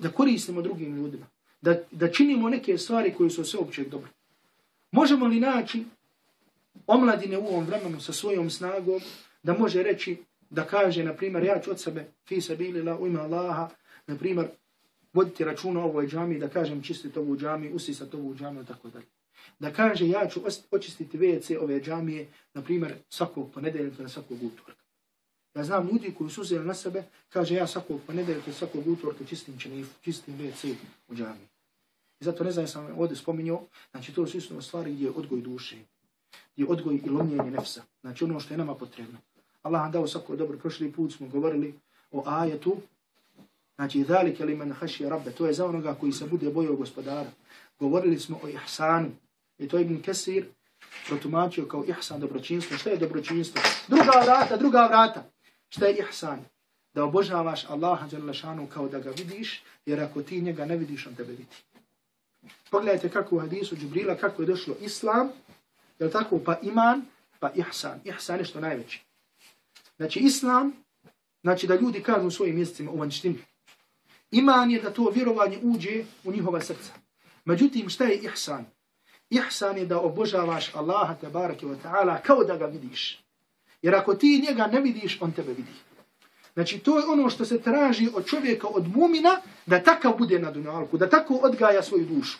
Da koristimo drugim ljudima. Da, da činimo neke stvari koje su sve općeg dobro. Možemo li naći omladine u ovom vremenu sa svojom snagom da može reći, da kaže, na primjer, ja ću od sebe, fi se bili la u ime Allaha, na primjer, voditi računa o ovoj džami, da kažem čistiti ovu džami, usisati ovu džami, tako dalje. Da kaže ja ću očistiti WC ove džamije, na primjer, svakog ponedeljka na svakog utorka. Ja znam ljudi koji su uzeli na sebe, kaže ja svakog ponedeljka, svakog utorka čistim činifu, čistim WC u džamiji. I zato ne znam, sam ovdje spominjao, znači to su isto stvari gdje je odgoj duše, gdje je odgoj i lomljenje nefsa, znači ono što je nama potrebno. Allah nam dao svako dobro, prošli put smo govorili o ajetu, Znači, dhalike li men haši rabbe, to je za onoga koji se bude bojio gospodara. Govorili smo o ihsanu. I to je Ibn Kesir protumačio kao ihsan dobročinstvo. Šta je dobročinstvo? Druga vrata, druga vrata. Šta je ihsan? Da obožavaš Allaha Đalešanu kao da ga vidiš, jer ako ti njega ne vidiš, on tebe vidi. Pogledajte kako u hadisu Džibrila, kako je došlo Islam, je tako, pa iman, pa ihsan. Ihsan je što najveći. Znači, Islam, znači da ljudi kažu u svojim mjesecima u vanštini, Iman je da to vjerovanje uđe u njihova srca. Međutim, šta je ihsan? Ihsan je da obožavaš Allaha tabaraka wa ta'ala kao da ga vidiš. Jer ako ti njega ne vidiš, on tebe vidi. Znači, to je ono što se traži od čovjeka, od mumina, da takav bude na dunjalku, da tako odgaja svoju dušu.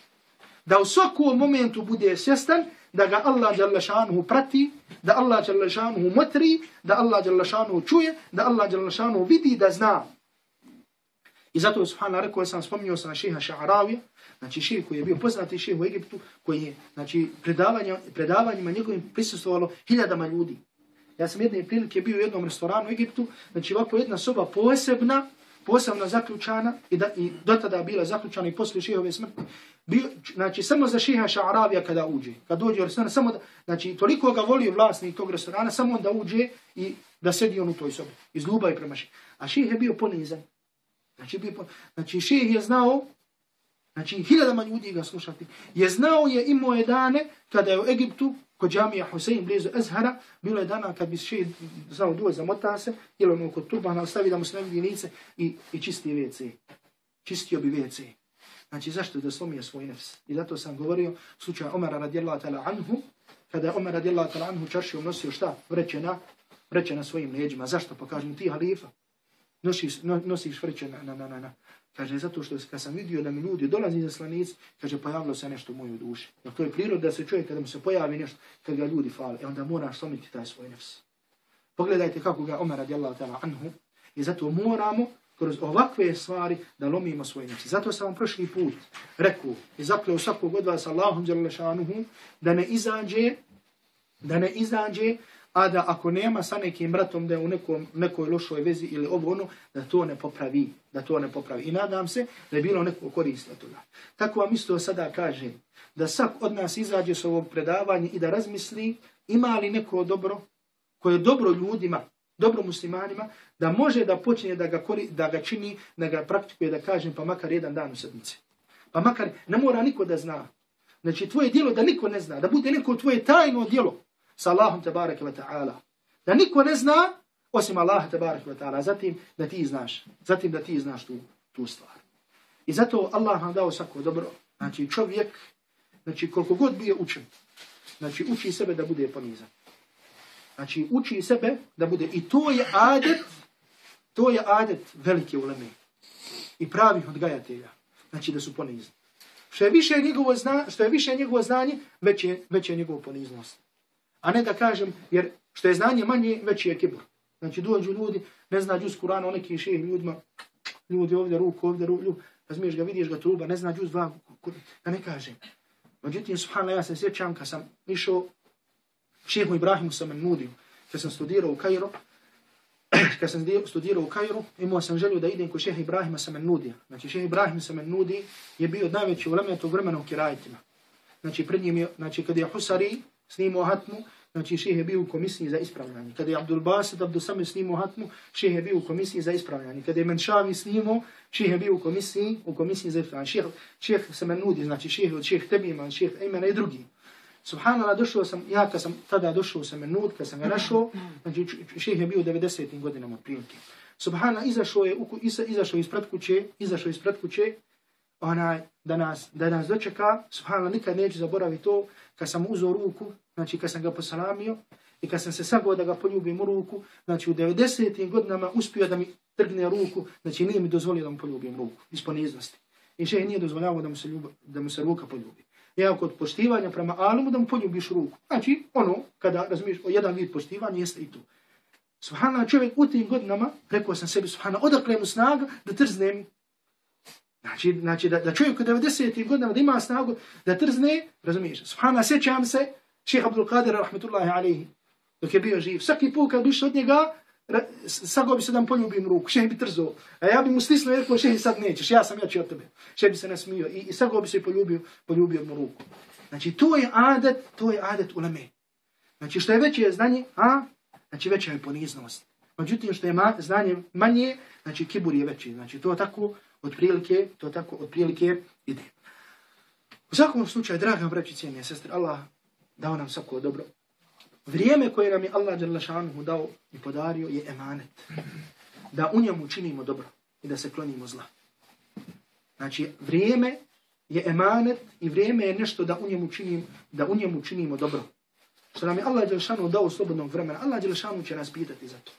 Da u svakom momentu bude svjestan da ga Allah jalla šanuhu prati, da Allah jalla šanuhu motri, da Allah jalla šanuhu čuje, da Allah jalla šanuhu vidi, da zna. I zato je Subhana rekao, ja sam spominio sam šeha Ša'aravija, znači šeh koji je bio poznati šeh u Egiptu, koji je znači, predavanja, predavanjima njegovim prisustovalo hiljadama ljudi. Ja sam jedne prilike bio u jednom restoranu u Egiptu, znači ovako jedna soba posebna, posebno zaključana i, da, i dotada bila zaključana i poslije šehove smrti. Bio, znači samo za šeha Ša'aravija kada uđe, kad dođe u restoran, samo da, znači toliko ga volio vlasnik tog restorana, samo da uđe i da sedi on u toj sobi, iz ljubavi prema šeha. A šeh je bio ponizan, Znači, bi, znači šeh je znao, znači hiljadama ljudi ga slušati, je znao je imao je dane kada je u Egiptu, kod džamija Husein blizu Ezhara, bilo je dana kad bi še znao duo zamota se, ili ono kod Tubana, ostavi da mu se ne vidi lice i, i čisti WC. Čistio bi WC. Znači, zašto da slomije svoj nefs? I zato sam govorio slučaj Omara radijallahu ta'la anhu, kada je Omer radijallahu ta'la anhu čaršijom nosio šta? Vreće na, vreće na svojim leđima. Zašto? Pa kažem ti halifa nosiš, no, nosiš vreće na, na, na, na. Kaže, zato što kad sam vidio da mi ljudi dolazi za slanic, kaže, pojavilo se nešto u mojoj duši. Jer to je prirod da se čovjek kada mu se pojavi nešto, kad ga ljudi fale, e onda moraš slomiti taj svoj nefs. Pogledajte kako ga Omer radijallahu ta'ala anhu. I zato moramo kroz ovakve stvari da lomimo svoj nefs. Zato sam vam prošli put rekao i zakleo svakog od vas Allahom šanuhu da ne izađe da ne izađe a da ako nema sa nekim bratom da je u nekom, nekoj lošoj vezi ili ovo ono, da to ne popravi, da to ne popravi. I nadam se da je bilo neko korist od toga. Tako vam isto sada kažem, da sak od nas izađe s ovog predavanja i da razmisli ima li neko dobro, koje je dobro ljudima, dobro muslimanima, da može da počne da ga, kori, da ga čini, da ga praktikuje, da kažem, pa makar jedan dan u sedmici. Pa makar ne mora niko da zna. Znači, tvoje dijelo da niko ne zna, da bude neko tvoje tajno dijelo, sa Allahom tabaraka wa ta'ala. Da niko ne zna osim Allaha tabaraka wa ta'ala. Zatim da ti znaš. Zatim da ti znaš tu, tu stvar. I zato Allah nam dao svako dobro. Znači čovjek, znači koliko god bi je učen, znači uči sebe da bude ponizan. Znači uči sebe da bude, i to je adet, to je adet velike uleme. I pravih odgajatelja. Znači da su ponizni. Što je više njegovo, zna, što je više njegovo znanje, već je, već je njegovo poniznost. A ne da kažem, jer što je znanje manje, veći je kibur. Znači dođu ljudi, ne zna džuz Kur'ana, o neki šeh ljudima, ljudi ovdje ruku, ovdje ruku, razmiješ ga, vidiš ga truba, ne zna džuz dva, da ne kaže. Međutim, subhanallah, ja se sjećam kad sam išao šehu Ibrahimu sam nudio, kad sam studirao u Kairu, kad sam studirao u Kairu, imao sam želju da idem kod šeha Ibrahima sam nudio. Znači, šeha Ibrahim sam nudi je bio najveći ulema tog vremena u Kirajtima. Znači, pred njim je, znači, kad je Husari snimao hatmu, znači, šeha je bio u komisiji za ispravljanje. Kada je Abdul Basit, Abdul Sami snimao hatmu, šeha je bio u komisiji za ispravljanje. Kada je Menšavi snimao, šeha je bio u komisiji, u komisiji za ispravljanje. Šeha, se sam nudi, znači, šeha od šeha Tebima, šeha Ejmena i drugi. Subhanallah, došao sam, ja kad sam tada došao sam nud, kad sam ga našao, znači šeheh je bio u 90. godinama od prilike. Subhanallah, izašao je, iza, izašao ispred kuće, izašao ispred kuće, onaj, da nas, da nas dočeka, subhanallah, nikad neću zaboraviti to, kad sam uzao ruku, znači kad sam ga posalamio, i kad sam se sagao da ga poljubim u ruku, znači u 90. godinama uspio da mi trgne ruku, znači nije mi dozvolio da mu poljubim ruku, iz poniznosti. I še nije dozvoljavao da mu se, ljuba, da mu se ruka poljubi Ja kod poštivanja prema alimu da mu poljubiš ruku. Znači, ono, kada razumiješ o jedan vid poštivanja, jeste i to. Subhanallah, čovjek u tim godinama, rekao sam sebi, subhanallah, odakle mu snaga da trznem. Znači, znači da, da čovjek u 90. godinama da ima snagu da trzne, razumiješ, subhanallah, sjećam se, šeha Abdul Qadir, rahmetullahi alaihi, dok je bio živ. Svaki put kad biš od njega, sago bi se da mu poljubim ruku, šehe bi trzo. A ja bi mu stisnuo i rekao, šehe sad nećeš, ja sam jači od tebe. Šehe bi se nasmio i, i sago bi se poljubio, poljubio mu ruku. Znači, to je adet, to je adet u lame. Znači, što je veće znanje, a? Znači, veća je poniznost. Međutim, što je ma, znanje manje, znači, kibur je veći. Znači, to tako, od prilike, to tako, od prilike ide. U svakom slučaju, draga braći, cijene, sestre, Allah dao nam svako dobro. Vrijeme koje nam je Allah Đerlašanuhu dao i podario je emanet. Da u njemu činimo dobro i da se klonimo zla. Znači, vrijeme je emanet i vrijeme je nešto da u njemu, činim, da u njemu činimo dobro. Što nam je Allah Đerlašanuhu dao slobodnog vremena, Allah Đerlašanuhu će nas pitati za to.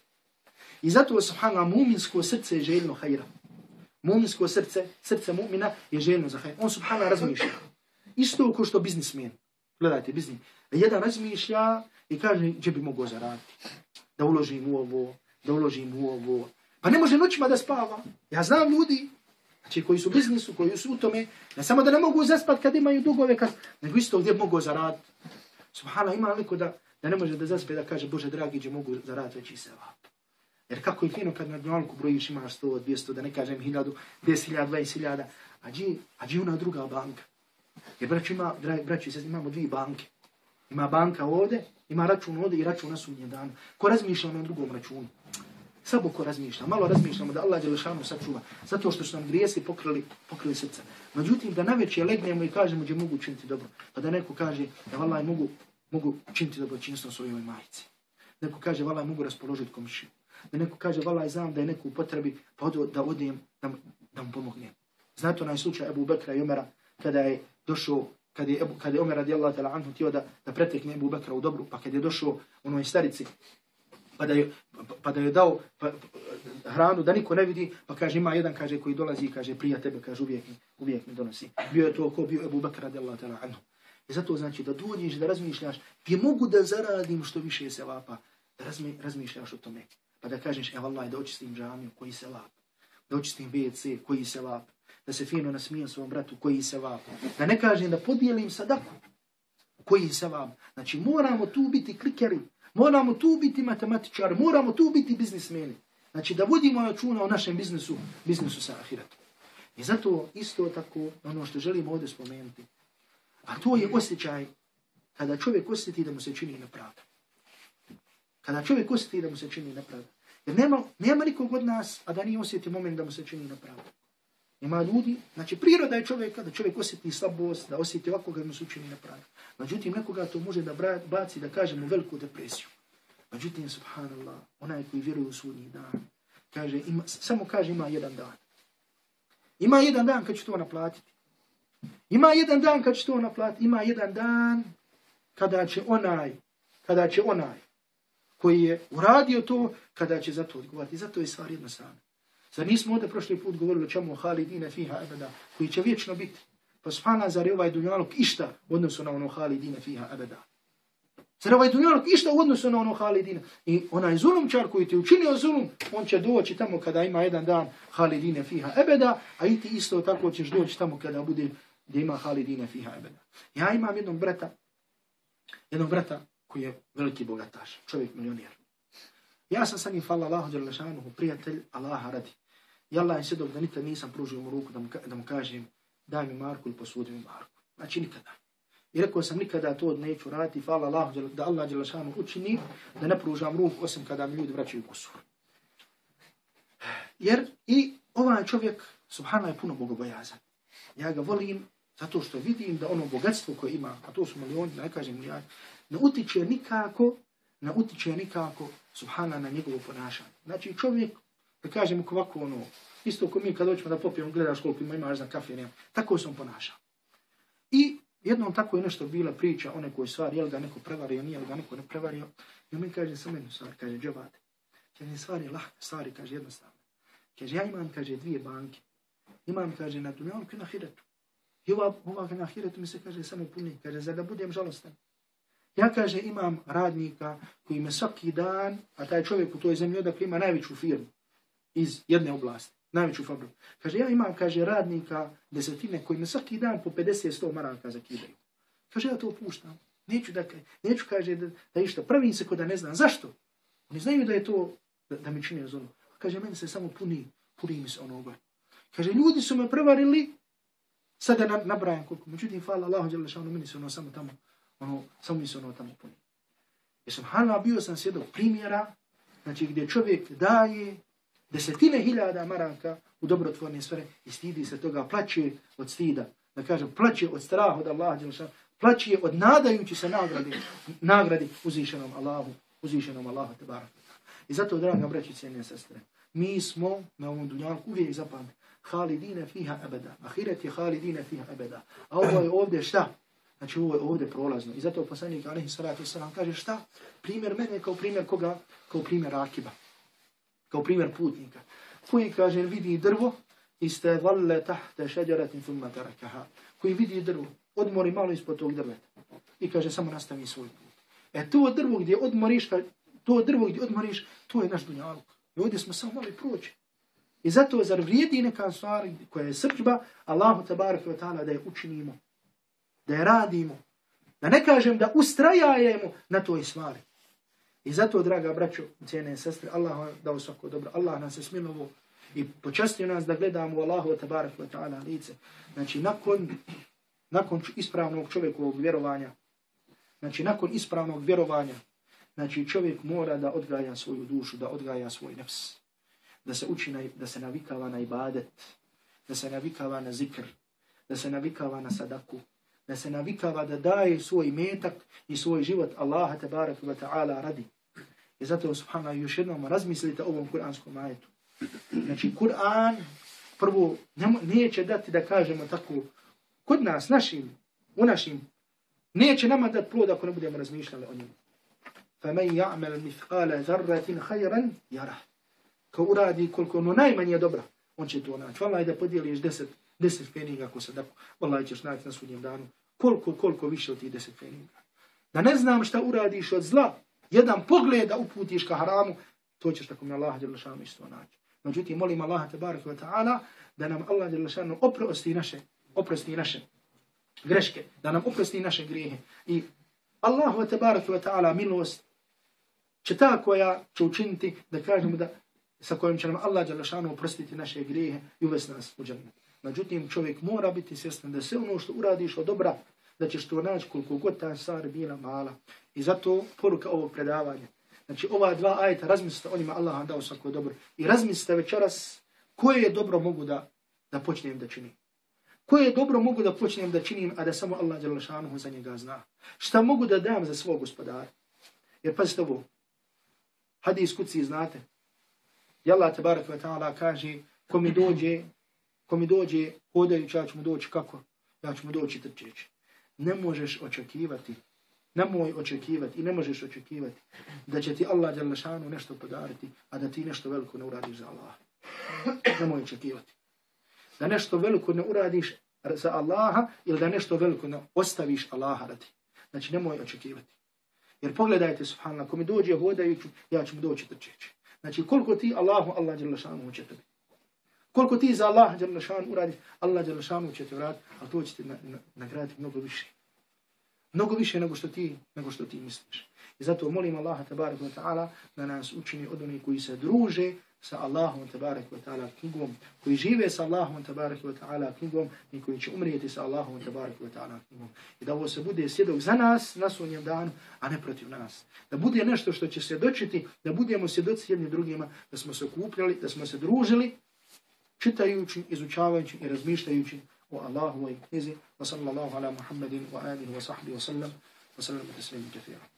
I zato, subhanallah, muminsko srce je željno hajra. Muminsko srce, srce mumina je željno za hajra. On, subhanallah, razmišlja. Isto kao što biznismen. Gledajte, biznis. Jedan razmišlja i kaže gdje bi mogao zaraditi. Da uložim u ovo, da uložim u ovo. Pa ne može noćima da spava. Ja znam ljudi, znači koji su u biznisu, koji su u tome, ne samo da ne mogu zaspat kad imaju dugove, kad, nego isto gdje mogu zaraditi. Subhana, ima neko da, da ne može da zaspe da kaže, Bože dragi, gdje mogu zaraditi veći sevap. Jer kako je fino kad na dnjalku brojiš imaš 100, 200, da ne kažem 1000, 10.000, 20.000, a gdje, a gdje ona druga banka? Jer braći, ima, braći se, imamo dvije banke. Ima banka ovde, ima račun ovde i račun na sudnje dana. Ko razmišlja na drugom računu? Sabo ko razmišlja. Malo razmišljamo da Allah Đelešanu sačuva. Zato što su nam grijesi pokrili, pokrili srca. Međutim, da najveće legnemo i kažemo gdje mogu činiti dobro. Pa da neko kaže da vallaj mogu, mogu činiti dobro činstvo svojoj majici. Neko kaže vallaj mogu raspoložiti komšiju. Da neko kaže vallaj znam da je neko u potrebi pa odo, da odijem da, da mu pomognem. Znate onaj slučaj Ebu Bekra i Omera kada je došao kad je, kad je Omer radijallahu ta'ala anhu tio da, da pretekne Ebu Bekra u dobru, pa kad je došao onoj starici, pa da je, pa da je dao pa, pa, hranu da niko ne vidi, pa kaže ima jedan kaže koji dolazi i kaže prija tebe, kaže uvijek, uvijek mi donosi. Bio je to ko bio Ebu Bekra radijallahu ta'ala anhu. I zato znači da dođeš da razmišljaš, gdje mogu da zaradim što više sevapa, da razmi, razmišljaš o tome. Pa da kažeš, evo Allah, da očistim džamiju koji se lap, da očistim WC koji se lap, da se fino nasmijem svom bratu koji se vam. Da ne kažem da podijelim sadaku koji se vam. Znači moramo tu biti klikeri, moramo tu biti matematičari, moramo tu biti biznismeni. Znači da vodimo računa o našem biznesu, biznesu sa ahiratom. I zato isto tako ono što želimo ovdje spomenuti. A to je osjećaj kada čovjek osjeti da mu se čini nepravda. Kada čovjek osjeti da mu se čini nepravda. Jer nema, nema nikog od nas, a da nije osjeti moment da mu se čini nepravda. Ima ljudi, znači priroda je čovjeka da čovjek osjeti slabost, da osjeti ovako kad mu se učini na pravi. Međutim, nekoga to može da baci, da kaže mu veliku depresiju. Međutim, subhanallah, onaj koji vjeruje u sudnji dan, kaže, ima, samo kaže ima jedan dan. Ima jedan dan kad će to naplatiti. Ima jedan dan kad će to naplatiti. Ima jedan dan kada će onaj, kada će onaj koji je uradio to, kada će za to odgovarati. Zato je stvar jednostavna. Zar nismo ovdje prošli put govorili o čemu Halidine fiha ebeda, koji će vječno biti? Pa spana zar je ovaj dunjalog išta u odnosu na ono Halidine fiha ebeda? Zar ovaj dunjalog išta u odnosu na ono Halidina? I onaj zulumčar koji ti učinio zulum, on će doći tamo kada ima jedan dan Halidine fiha ebeda, a i ti isto tako ćeš doći tamo kada bude gdje ima Halidine fiha ebeda. Ja imam jednog brata, jednog brata koji je veliki bogataš, čovjek milioner. Ja sam sa njim, hvala Allahu Đalešanuhu, prijatelj Allaha radi. I Allah je svjedok da nikad nisam pružio mu ruku da mu, da mu kažem daj mi Marku ili posudi mi Marku. Znači nikada. I rekao sam nikada to neću raditi, hvala Allahu da Allah Đelešanu učini, da ne pružam ruku osim kada mi ljudi vraćaju kusur. Jer i ovaj čovjek, subhana je puno bogobojazan. Ja ga volim zato što vidim da ono bogatstvo koje ima, a to su milioni, ne kažem milijard, ne utiče nikako, ne utiče nikako, subhana, na njegovo ponašanje. Znači čovjek, da kažem ovako ono, isto ko mi kad hoćemo da popijemo, gledaš koliko ima, imaš za kafe, nema. Tako sam ponašao. I jednom tako je nešto bila priča o nekoj stvari, je li ga neko prevario, nije li ga neko ne prevario. I on mi kaže samo jednu stvar, kaže, džabate. Kaže, stvari je lahka, stvari, kaže, jednostavno. Kaže, ja imam, kaže, dvije banke. Imam, kaže, na dunjalku i na hiretu. I ova, ova na hiretu mi se, kaže, samo puni. Kaže, za da budem žalostan. Ja, kaže, imam radnika koji me svaki dan, a taj čovjek u toj zemlji odakle ima najveću firmu iz jedne oblasti najveću fabriku. Kaže, ja imam, kaže, radnika desetine koji me svaki dan po 50-100 maraka zakidaju. Kaže, ja to opuštam. Neću, da, neću, kaže, da, da išta. Pravim se ko da ne znam. Zašto? Oni znaju da je to, da, da mi čine zonu. Kaže, meni se samo puni, puni mi se onoga. Kaže, ljudi su me prevarili, sada na, nabrajam koliko. Međutim, hvala Allahu, djela šanu, meni se ono samo tamo, ono, samo mi se ono tamo puni. Jer sam bio sam svjedok primjera, znači gdje čovjek daje desetine hiljada maraka u dobrotvorne sfere i stidi se toga, plaće od stida, da kažem, plaće od straha od Allaha, plaće od nadajući se nagradi, nagradi uzvišenom Allahu, uzvišenom Allahu, tebarak. I zato, draga braćice i sestre, mi smo na ovom dunjalku uvijek zapamti, halidine fiha abada. ahiret je halidine fiha abada. A ovo je ovdje šta? Znači ovo je ovdje prolazno. I zato poslanik alaihi salatu wasalam kaže šta? Primjer mene kao primjer koga? Kao primjer Akiba kao primjer putnika, koji, kaže, vidi drvo i ste valle tahte šeđaratin thumma tarakaha, koji vidi drvo, odmori malo ispod tog drveta i kaže, samo nastavi svoj put. E to drvo gdje odmoriš, to drvo gdje odmoriš, to je naš dunjaluk. I ovdje smo samo mali proći. I zato zar vrijedi neka stvar koja je srđba, Allahu tabarak wa ta'ala da je učinimo, da je radimo, da ne kažem da ustrajajemo na toj stvari. I zato, draga braćo, cijene sestre, Allah vam dao svako dobro. Allah nas je smilovo i počastio nas da gledamo u Allahu tabarak wa ta'ala lice. Znači, nakon, nakon ispravnog čovjekovog vjerovanja, znači, nakon ispravnog vjerovanja, znači, čovjek mora da odgaja svoju dušu, da odgaja svoj nefs, da se uči, na, da se navikava na ibadet, da se navikava na zikr, da se navikava na sadaku, da se navikava da daje svoj metak i svoj život Allaha tabarak wa ta'ala radi. I zato, subhanallah, još jednom razmislite o ovom kuranskom ajetu. Znači, Kur'an, prvo, neće dati da kažemo tako, kod nas, našim, u našim, neće nama dati plod ako ne budemo razmišljali o njemu. فَمَنْ يَعْمَلْ مِثْقَالَ ذَرَّةٍ خَيْرًا يَرَهُ Ko uradi koliko ono najmanje dobra, on će to naći. Vallaj da podijeliš deset, deset feninga ako se tako, vallaj ćeš naći na sudnjem danu. Koliko, koliko više od tih deset feninga. Da ne znam šta uradiš od zla, jedan pogled da uputiš ka haramu, to ćeš tako mi Allah Đelešanu isto naći. Međutim, molim Allah tabaraka wa ta'ala da nam Allah Đelešanu oprosti naše, oprosti naše greške, da nam oprosti naše grijehe. I Allah tabaraka wa ta'ala milost će ta koja će učiniti da kažemo da sa kojim će nam Allah Đelešanu oprostiti naše grijehe i uvesti nas u džennet. Međutim, čovjek mora biti svjestan da sve ono što uradiš od dobra, Znači, da ćeš to naći koliko god ta stvar bila mala. I zato poruka ovog predavanja. Znači ova dva ajeta, razmislite onima Allah dao svako dobro. I razmislite večeras koje je dobro mogu da, da počnem da činim. Koje je dobro mogu da počnem da činim, a da samo Allah Đalašanuhu za njega zna. Šta mogu da dam za svog gospodara? Jer pazite ovo, hadis kuci znate. I Allah tabarak wa ta'ala kaže, ko mi dođe, ko mi dođe hodajući, ja ću mu doći kako? Ja ću mu doći trčeći ne možeš očekivati, nemoj očekivati i ne možeš očekivati da će ti Allah Đalešanu nešto podariti, a da ti nešto veliko ne uradiš za Allah. Nemoj očekivati. Da nešto veliko ne uradiš za Allaha ili da nešto veliko ne ostaviš Allaha radi. Znači nemoj očekivati. Jer pogledajte, subhanallah, ko mi dođe hodajuću, ja ću mu doći trčeći. Znači, koliko ti Allahu, Allah Đalešanu će tebi. Koliko ti za Allah Đalešan uradiš, Allah Đelešanu će te vratiti, ali to će ti nagraditi mnogo više. Mnogo više nego što ti, nego što ti misliš. I zato molim Allaha tabaraka wa ta'ala da nas učini od onih koji se druže sa Allahom tabaraka wa ta'ala knjigom, koji žive sa Allahom tabaraka wa ta'ala knjigom i koji će umrijeti sa Allahom tabaraka wa ta'ala knjigom. I da ovo se bude svjedok za nas na svojnjem danu, a ne protiv nas. Da bude nešto što će se dočiti, da budemo svjedoci jednim drugima, da smo se okupljali, da smo se družili, čitajući, izučavajući i razmišljajući o Allahu i knjizi. Wa sallallahu ala Muhammedin wa alihi wa sahbihi wa sallam. Wa sallam wa taslimu kathira.